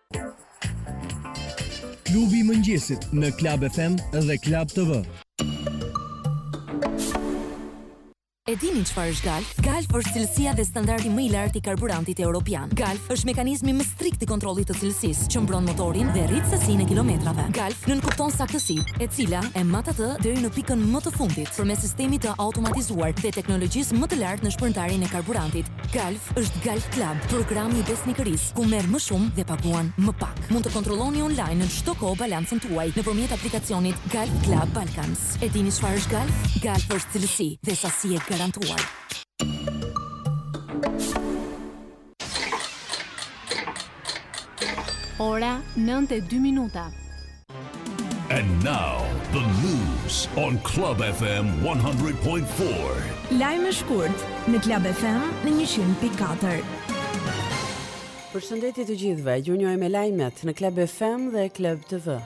Klubi i mëngjesit në Club FM dhe Club TV. E dini çfarë është Galf? Galf është cilësia dhe standardi më i lartë i karburantit europian. Galf është mekanizmi më strikt i kontrollit të cilësisë, që mbron motorin dhe rrit sasinë e kilometrave. Galf nënkupton saktësi, e cila e mat atë deri në pikën më të fundit përmes sistemit të automatizuar dhe teknologjisë më të lartë në shpërndarjen e karburantit. Galf është Galf Club, programi i besnikërisë, ku merr më shumë dhe paguan më pak. Mund të kontrolloni online në çdo kohë balancën tuaj nëpërmjet aplikacionit Galf Club Balkans. E dini çfarë është Galf? Galf është cilësi dhe sasi e garantuar. Ora 9:02 minuta. And now the news on Club FM 100.4. Lajme shkurt në Club FM në 100.4. Përshëndetje të gjithëve. Ju njohim me lajmet në Club FM dhe Club TV.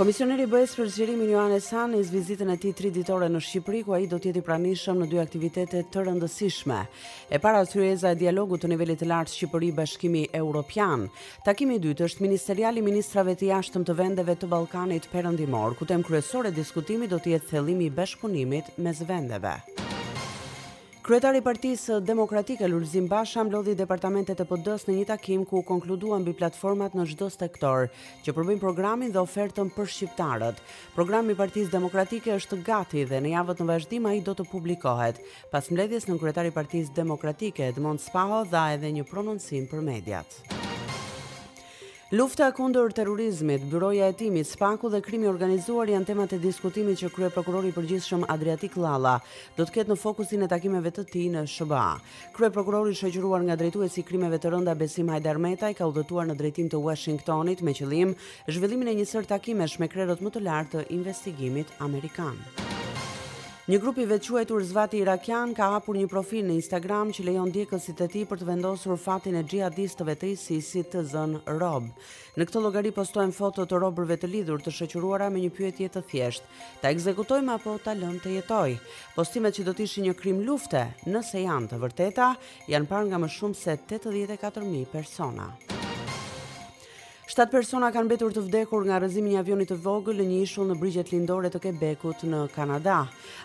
Komisioneri i BE-së për zgjerimin Johannes Hahn nis vizitën e tij tri ditore në Shqipëri ku ai do të jetë i pranishëm në dy aktivitete të rëndësishme. E para tryeza e dialogut të nivelit të lartë Shqipëri-Bashkimi Europian. Takimi i dytë është ministeriali i ministrave të jashtëm të vendeve të Ballkanit Perëndimor, ku temë kryesore e diskutimit do të jetë thellimi i bashkëpunimit mes vendeve. Kryetari i Partisë Demokratike Lulzim Basha mblodhi departamentet e PD-së në një takim ku u konkludua mbi platformat në çdo sektor, që përbëjnë programin dhe ofertën për shqiptarët. Programi i Partisë Demokratike është gati dhe në javët në vazhdim ai do të publikohet. Pas mbledhjes nënkryetari i Partisë Demokratike Edmond Spaho dha edhe një prononcim për mediat. Lufta kundër terrorizmit, Byroja e Hetimit, SPAK-u dhe krimi i organizuar janë temat e diskutimit që kryeprokurori i përgjithshëm Adriatik Llalla do të ketë në fokusin e takimeve të tij në SHBA. Kryeprokurori i shoqëruar nga drejtuesi i krimeve të rënda Besim Hajdarmataj ka udhëtuar në drejtim të Washingtonit me qëllim zhvillimin e një sërë takimesh me krerët më të lartë të investigimit amerikan. Një grup i vetëquajtur SWAT-i irakian ka hapur një profil në Instagram që lejon ndjekësit e tij për të vendosur fatin e xhihadistëve të ISIS-it të zënë rob. Në këtë llogari postojnë foto të robërve të lidhur të shoqëruara me një pyetje të thjeshtë: Ta ekzekutojmë apo ta lëmë të jetojë? Postimet që do të ishin një krim lufte, nëse janë të vërteta, janë parë nga më shumë se 84000 persona. Shtatë persona kanë mbetur të vdekur nga rrëzimi i një avioni të vogël në një ishull në brigjet lindore të Quebekut në Kanada.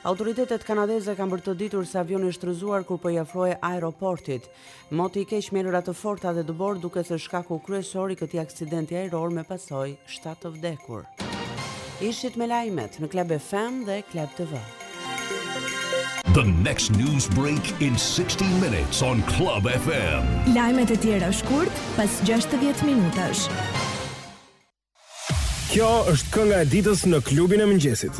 Autoritetet kanadeze kanë bërë të ditur se avioni është rrëzuar kur po i afrohej aeroportit. Moti i keq me erëra të forta dhe dëborë duket si shkaku kryesor i këtij aksidenti ajror me pasojë shtatë të vdekur. Ishit me lajmet në Club FM dhe Club TV. The next news break in 60 minutes on Club FM. Lajmet e tjera shkurt pas 60 minutash. Kjo është kënga e ditës në klubin e mëngjesit.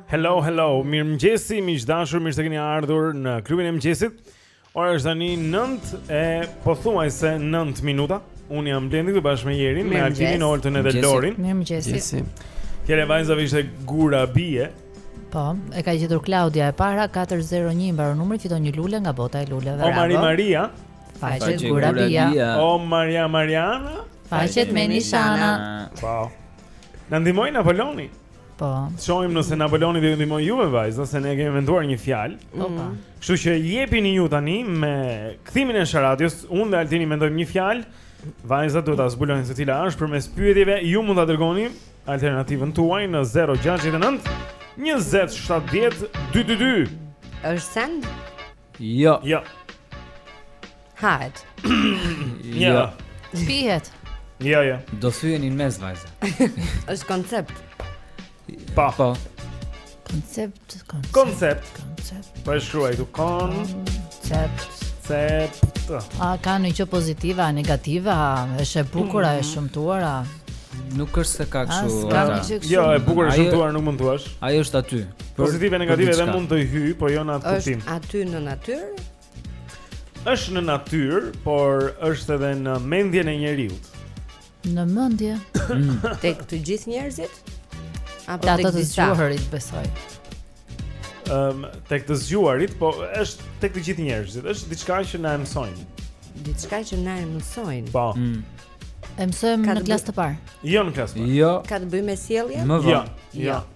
Hello, hello, mirëmëngjesi, miq të dashur, mirë se keni ardhur në klubin e mëngjesit Ora është tani 9 e pothuajse 9 minuta Unë jam Blendi këtu bashkë me Erin, me Altinin Oltën edhe Lorin Mirëmëngjesi Fjala e vajzave ishte gurabie Po, e ka gjetur Klaudia e para, 401 mbaron numri, fiton një lule nga bota e luleve O Mari Marie Faqet gurabie O Maria Mariana Faqet me nishana Po Na ndihmoi Napoleoni Po. Shohim nëse Napoleoni do ju ndihmojë juve vajza se ne kemi menduar një fjalë. Po. po. Mm. Kështu që jepini ju tani me kthimin e sharadës, unë dhe Altini mendojmë një fjalë. Vajzat duhet ta zbulojnë se cila është përmes pyetjeve. Ju mund ta dërgoni alternativën tuaj në 069 20 70 222. Është send? Jo. Jo. Hahet. Jo. Pihet. Jo, jo. Do thyeni në mes vajza. Është koncept. Pa. Po. Koncept, koncept. Koncept. Koncept. Po e shkruaj këtu kon. Koncept. Koncept. A ka në që pozitive, a negative, a është e bukur, a është e shëmtuar, a nuk është se ka kështu. Jo, e bukur e shëmtuar, nuk mund thuash. Ai është aty. Pozitive e negative edhe mund të hyjë, por jo në atë kuptim. Është aty në natyrë? Është në natyrë, por është edhe në mendjen e njeriut. Në mendje tek të gjithë njerëzit? Apo tek të zgjuarit, besoj. Ëm, um, tek të zgjuarit, po është tek të gjithë njerëzit. Është diçka që na mësojnë. Diçka që na mësojnë. Po. Mm. E mësojmë në klasë të parë. Jo në klasë të parë. Jo. Ka të bëjë me sjelljen? Jo. Jo. jo.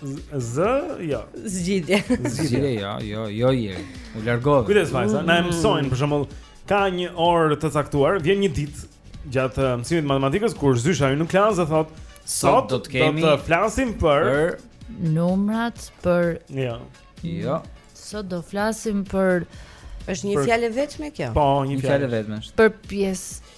Z, jo. Zgjidhje. Zgjidhje, jo, jo, jo je. U largova. Kujdes vajza, na e mësojnë për shembull, ka një orë të caktuar, vjen një ditë gjatë uh, mësimit të matematikës kur zysha hyn në klasë dhe thotë, sot do të kemi do të flasim për numrat për Jo. Jo. Sot do flasim për është një fjalë vetme kjo? Po, një fjalë vetme është. Për pjesë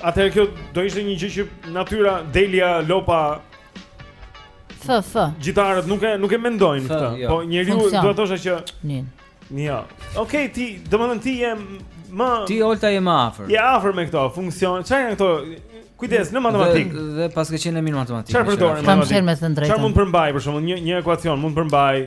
Atëherë kjo do ishte një gjë që natyra, delia, lopa, F F. Gjitarët nuk e nuk e mendojnë këtë, jo. po njeriu do të thoshte që nin. Jo. Okej, ti, domethënë ti je më Ti Olta je më afër. Je afër me këto funksion. Çfarë janë këto? Kujdes në matematikë. Dhe, dhe paske qenë mirë në matematikë. Çfarë përdorim në matematikë? Kam qenë me të drejtë. Çfarë mund të përmbajë për shembull një një ekuacion mund të përmbajë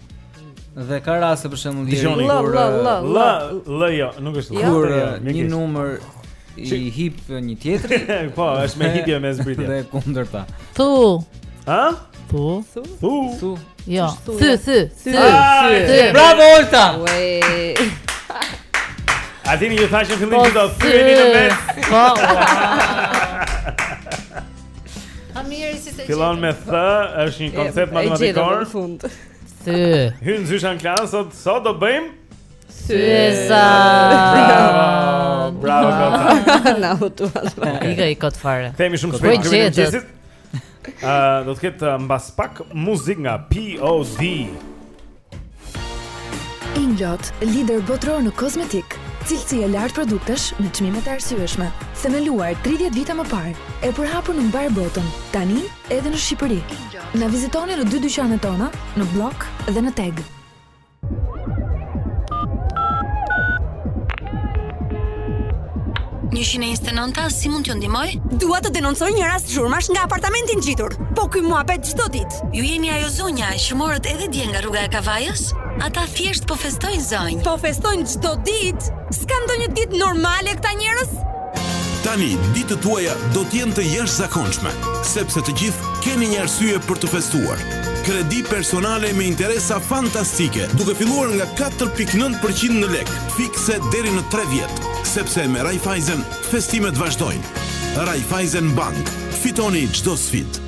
Dhe ka raste për shembull deri kur la la la la la jo, nuk është la. Kur jo, një numër i hip një tjetri. Po, është me hipje me zbritje. Dhe kundërta. Tu. Ha? Tu. Tu. Tu. Jo. Tu, tu, tu. Tu. Bravo Olta. A dini ju thashë fillim po, që do thyheni në mes? Po. A mirë si se Fillon me th, është një koncept matematikor. Thy. Hyn zysha n klas sot sot do bëjm Thyesa. Bravo. Bravo kota. Na hutoi. Ika i kot fare. Themi shumë shpejt po kryeministrit. Ë do të ketë uh, mbas pak muzikë nga POD. Inglot, lider botëror në kozmetikë, cilësi e lartë produktesh me çmime të arsyeshme. Themeluar 30 vite më parë, e përhapur në mbarë botën, tani edhe në Shqipëri. Na vizitoni në dy dyqanet tona, në Bllok dhe në Teg. Njëqind e njëzet e nënta, si mund t'ju ndihmoj? Dua të denoncoj një rast zhurmash nga apartamenti ngjitur. Po ky mua Çdo ditë, ju jeni ajo zonja që morët edhe dje nga rruga e Kavajës? Ata thjesht po festojnë zonjë. Po festojnë çdo ditë? S'kanë ndonjë ditë normale këta njerëz? Tani ditët tuaja do të jenë të jashtëzakonshme, sepse të gjithë keni një arsye për të festuar. Kredi personale me interesa fantastike, duke filluar nga 4.9% në lek, fikse deri në 3 vjet, sepse me Raiffeisen festimet vazhdojnë. Raiffeisen Bank, fitoni çdo sfidë.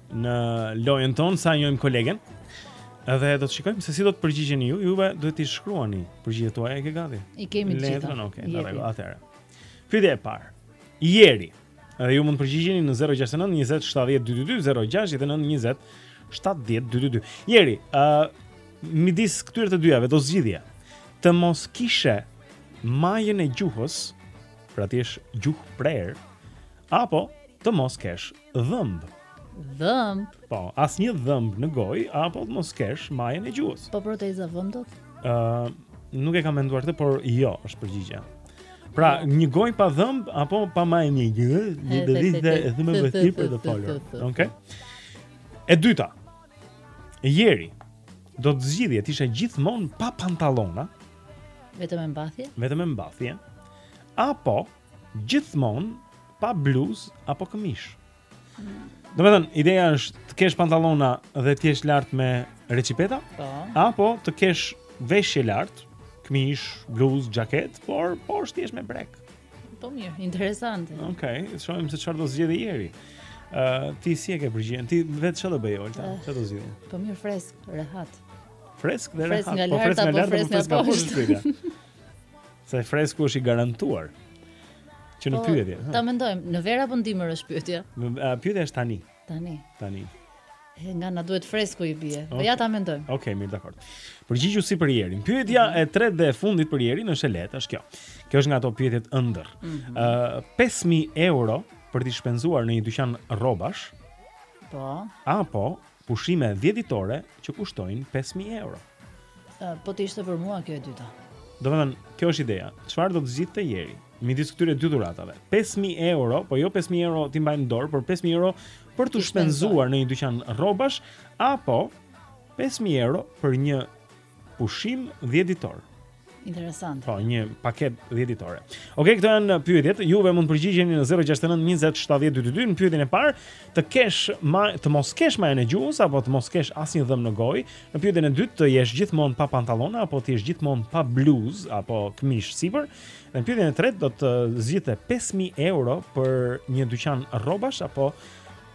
në lojën tonë sa e njohim kolegen. Edhe do të shikojmë se si do të përgjigjeni ju. Juve duhet t'i shkruani përgjigjet tuaja e ke gati. I kemi të gjitha. Letrën, okay, në rregull atëherë. Pyetja e parë. Jeri. Edhe ju mund të përgjigjeni në 069 20 70 222 069 20 70 222. Jeri, ë uh, midis këtyre të dyjave do zgjidhje. Të mos kishe majën e gjuhës, pra të ishe gjuhëprerë, apo të mos kesh dhëmb. Dhëmb. Po, asnjë dhëmb në gojë apo të mos kesh majën e gjuhës. Po proteza vë dot? Ë, uh, nuk e kam menduar këtë, por jo, është përgjigja. Pra, jo. një gojë pa dhëmb apo pa majën e gjuhës, në të dyja është shumë e vështirë për të folur. Okej. E dyta. Jeri do të zgjidhje të ishe gjithmonë pa pantallona. Vetëm me mbathje? Vetëm me mbathje. Apo gjithmonë pa bluzë apo këmishë. Domethënë, ideja është të kesh pantallona dhe të jesh lart me recipeta? Po. Apo të kesh veshje lart, këmishë, bluzë, xhaketë, por poshtë të jesh me brekë. Po mirë, interesante. Okej, okay, të shohim se çfarë do zgjidhte Jeri. Ë, uh, ti si e ke përgjigjen? Ti vetë çfarë do bëje Olta? Eh, çfarë do zgjidhje? Po mirë, fresk, rehat. Fresk dhe rehat. Po fresk nga lart apo fresk nga poshtë? Se fresku është i garantuar. Që në po, pyetje. Po, ta mendojmë, në verë apo në dimër është pyetja? Pyetja është tani. Tani. Tani. E nga na duhet fresku i bie. Po okay. ja ta mendojmë. Okej, okay, mirë, dakord. Përgjigju si për Jerin. Pyetja mm -hmm. e tretë dhe e fundit për Jerin është e lehtë, është kjo. Kjo është nga ato pyetjet ëndërr. Ëh, mm -hmm. uh, 5000 euro për t'i shpenzuar në një dyqan rrobash. Po. Apo Pushime dhjetë ditore që kushtojnë pesë mijë euro. Ë, po të ishte për mua kjo e dyta. Domethënë, kjo është ideja. Çfarë do të zgjidhte Jeri midis këtyre dy dhuratave? 5000 euro, po jo 5000 euro t'i mbajë në dorë, por 5000 euro për t'u shpenzuar në një dyqan rrobash apo 5000 euro për një pushim 10 ditor. Interesant. Po, një paketë 10 ditore. Okej, okay, këto janë pyetjet. Juve mund të përgjigjeni në 069 20 70 222 në pyetjen e parë, të kesh ma, të mos kesh majën e gjuhës apo të mos kesh asnjë dhëmb në gojë. Në pyetjen e dytë, të jesh gjithmonë pa pantallona apo të jesh gjithmonë pa bluzë apo këmishë sipër. Dhe në pyetjen e tretë do të zgjidhte 5000 euro për një dyqan rrobash apo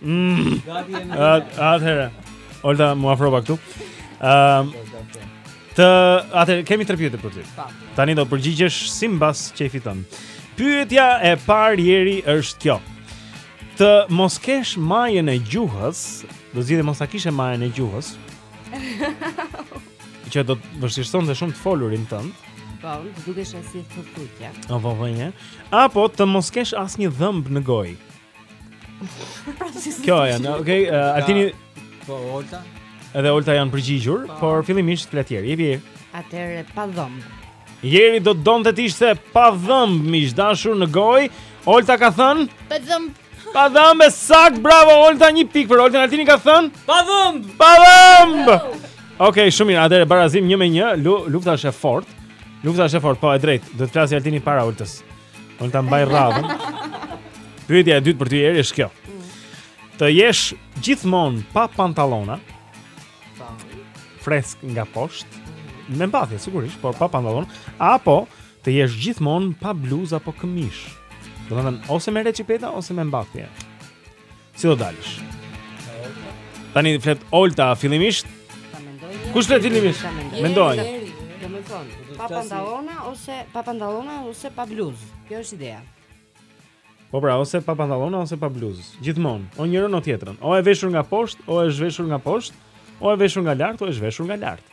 Mm. Atëherë. Olta m'u afro pak këtu. Ëm um, Të atë kemi tre pyetje për ty. Tani do përgjigjesh si mbase e fiton. Pyetja e parë Jeri është kjo. Të mos kesh majën e gjuhës, do zgjidhje mos ta kishe majën e gjuhës. që do të vështirësonte dhe shumë të folurin tënd. Po, dukesh si të tutje. Apo vënë. Apo të mos kesh asnjë dhëmb në gojë. Kjo e janë, ok, uh, Altini... Po, Olta? Edhe Olta janë përgjigjur, pa. por fillimisht Platier, jepi e. Atëherë, pa dhëmbë. Jeri do të donte të ishte pa dhëmbë, miq të dashur, në gojë. Olta ka thënë? Pa dhëmbë. Pa dhëmbë, e saktë, bravo, Olta, një pikë për Oltën, Altini ka thënë? Pa dhëmbë. Pa dhëmbë. Ok, shumë mirë, atëherë, barazim një me një, lufta është e fortë. Lufta është e fortë, po e drejtë, do të flasë Altini para Oltës. Unë ta mbaj radhën. Pyetja e dytë për ty Jeri është kjo. Të jesh gjithmonë pa pantallona. Fresk nga poshtë. Me mbathje sigurisht, por pa pantallona apo të jesh gjithmonë pa bluzë apo këmishë. Domethënë ose me recipeta ose me mbathje. Si do dalësh? Tani flet Olta fillimisht. Kush flet fillimisht? Mendoj. Domethënë, pa pantallona ose pa pantallona ose pa bluzë. Kjo është ideja. Po pra, ose pa pantallona ose pa bluzë. Gjithmonë, o njërën o tjetrën. O e veshur nga poshtë, o e zhveshur nga poshtë. O e veshur nga lart, o e zhveshur nga lart.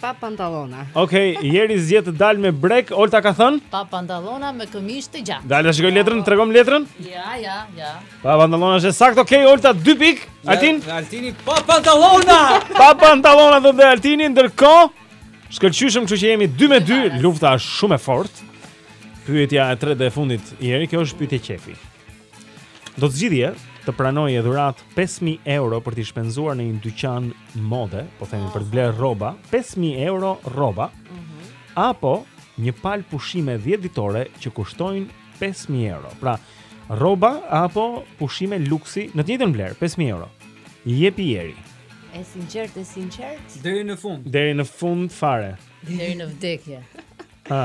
Pa pantallona. Okej, okay, Jeri zgjedh të dalë me brekë, Olta ka thënë? Pa pantallona me këmishë të gjatë. Dale të shikoj letrën, tregoma letrën? Ja, ja, ja. Pa pantallona është e saktë. Okej, okay, Olta 2 pikë. Altin? Ja, Altini pa pantallona. pa pantallona thotë Altini ndërkohë. Shkëlqyshëm, kështu që jemi 2 me 2, lufta është shumë e fortë. Pyetja e tretë dhe e fundit, Jeri, kjo është pyetje qejfi. Do të zgjidhje të pranoje dhuratë 5.000 euro për t'i shpenzuar në një dyqan mode, po themi për të blerë rroba, 5.000 euro rroba, mm -hmm. apo një palë pushime 10 ditore që kushtojnë 5.000 euro. Pra, rroba apo pushime luksi në të njëjtën vlerë, 5.000 euro. Jepi Jeri. E sinqertë, e sinqertë? Deri në fund. Deri në fund fare. Deri në vdekje. Ha.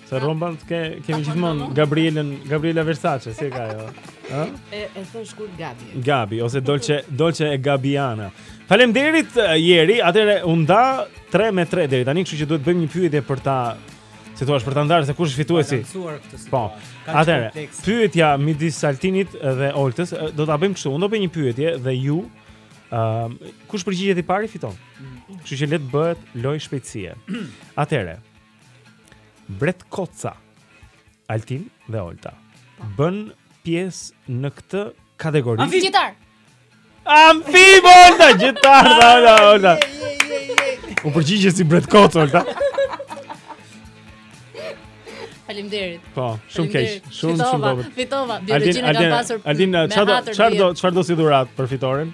Se rrobat i ke, kemi gjithmonë Gabrielen, Gabriela Versace, si e ka ajo? Ha? E, e thonë shkurt Gabi. Gabi, ose Dolce, Dolce e Gabiana. Faleminderit, Jeri, atëherë u nda 3 me 3 deri tani, kështu që duhet bëjmë një pyetje për ta Si thua, për ta ndarë se kush është fituesi? Po. Atëherë, pyetja midis Altinit dhe Oltës, do ta bëjmë kështu, unë do bëj një pyetje dhe ju ëm uh, kush përgjigjet i pari fiton. Mm. Kështu që le të bëhet lojë shpejtësie. Atëherë, Bretkoca, Altin dhe Olta po. bën pjesë në këtë kategori. Amfib, gjitar. Amfib, Olta, gjitar, Olta, Olta. U përgjigje si bretkocë, Olta. Faleminderit. Po, shumë keq, shumë shumë dobët. Fitova, biologjia ka pasur. Altin, çfarë do, çfarë do si dhuratë për fitoren?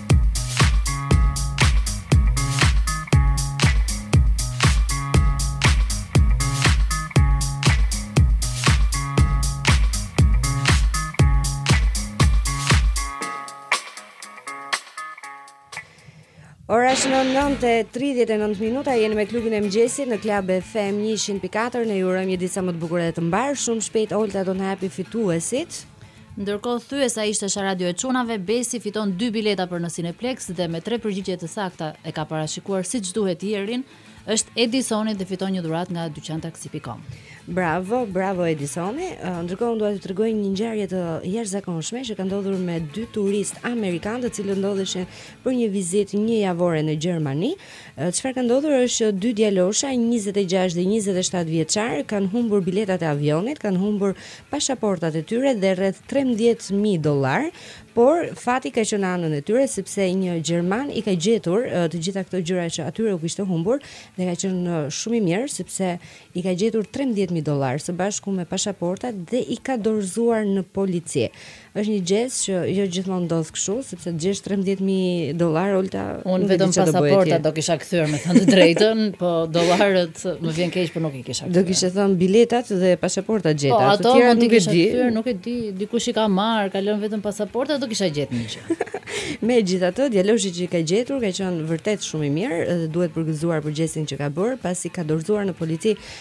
9:39 minuta jeni me klubin e mëngjesit në Club FM 100.4 ne ju urojmë një ditë sa më të bukur dhe të mbarë. Shumë shpejt Olta do na japi fituesit. Ndërkohë thyesa ishte sha radio e çunave, Besi fiton dy bileta për në Cineplex dhe me tre përgjigje të sakta e ka parashikuar siç duhet Jerin, është Edisoni dhe fiton një dhuratë nga dyqantaksi.com. Bravo, bravo Edisoni. Ndërkohë dua t'ju tregoj një ngjarje të jashtëzakonshme që ka ndodhur me dy turistë amerikanë, të cilët ndodheshin për një vizitë njëjavore në Gjermani. Çfarë ka ndodhur është që dy djalosha njëzet e gjashtë dhe njëzet e shtatë vjeçar kanë humbur biletat e avionit, kanë humbur pashaportat e tyre dhe rreth trembëdhjetë mijë dollarë, por fati ka qenë në anën e tyre sepse një gjerman i ka gjetur të gjitha këto gjëra që atyre u kishte humbur dhe ka qenë shumë i mirë sepse i ka gjetur trembëdhjetë mijë dollarë së bashku me pashaportat dhe i ka dorëzuar në polici. Është një gjest që jo gjithmonë ndodh kështu, sepse të gjesh 13000 dollarë ulta. Unë vetëm pasaporta do kisha kthyer me thënë të drejtën, po dollarët më vjen keq po nuk i kisha. Do kishe thënë biletat dhe pasaporta gjeta. Po ato mund të kisha kthyer, nuk e di, dikush i ka marr, ka lënë vetëm pasaporta, do kisha gjetë një gjë. Megjithatë, djaloshi që i ka gjetur ka qenë vërtet shumë i mirë dhe duhet përgëzuar për gjestin që ka bërë, pasi i ka dorëzuar në polici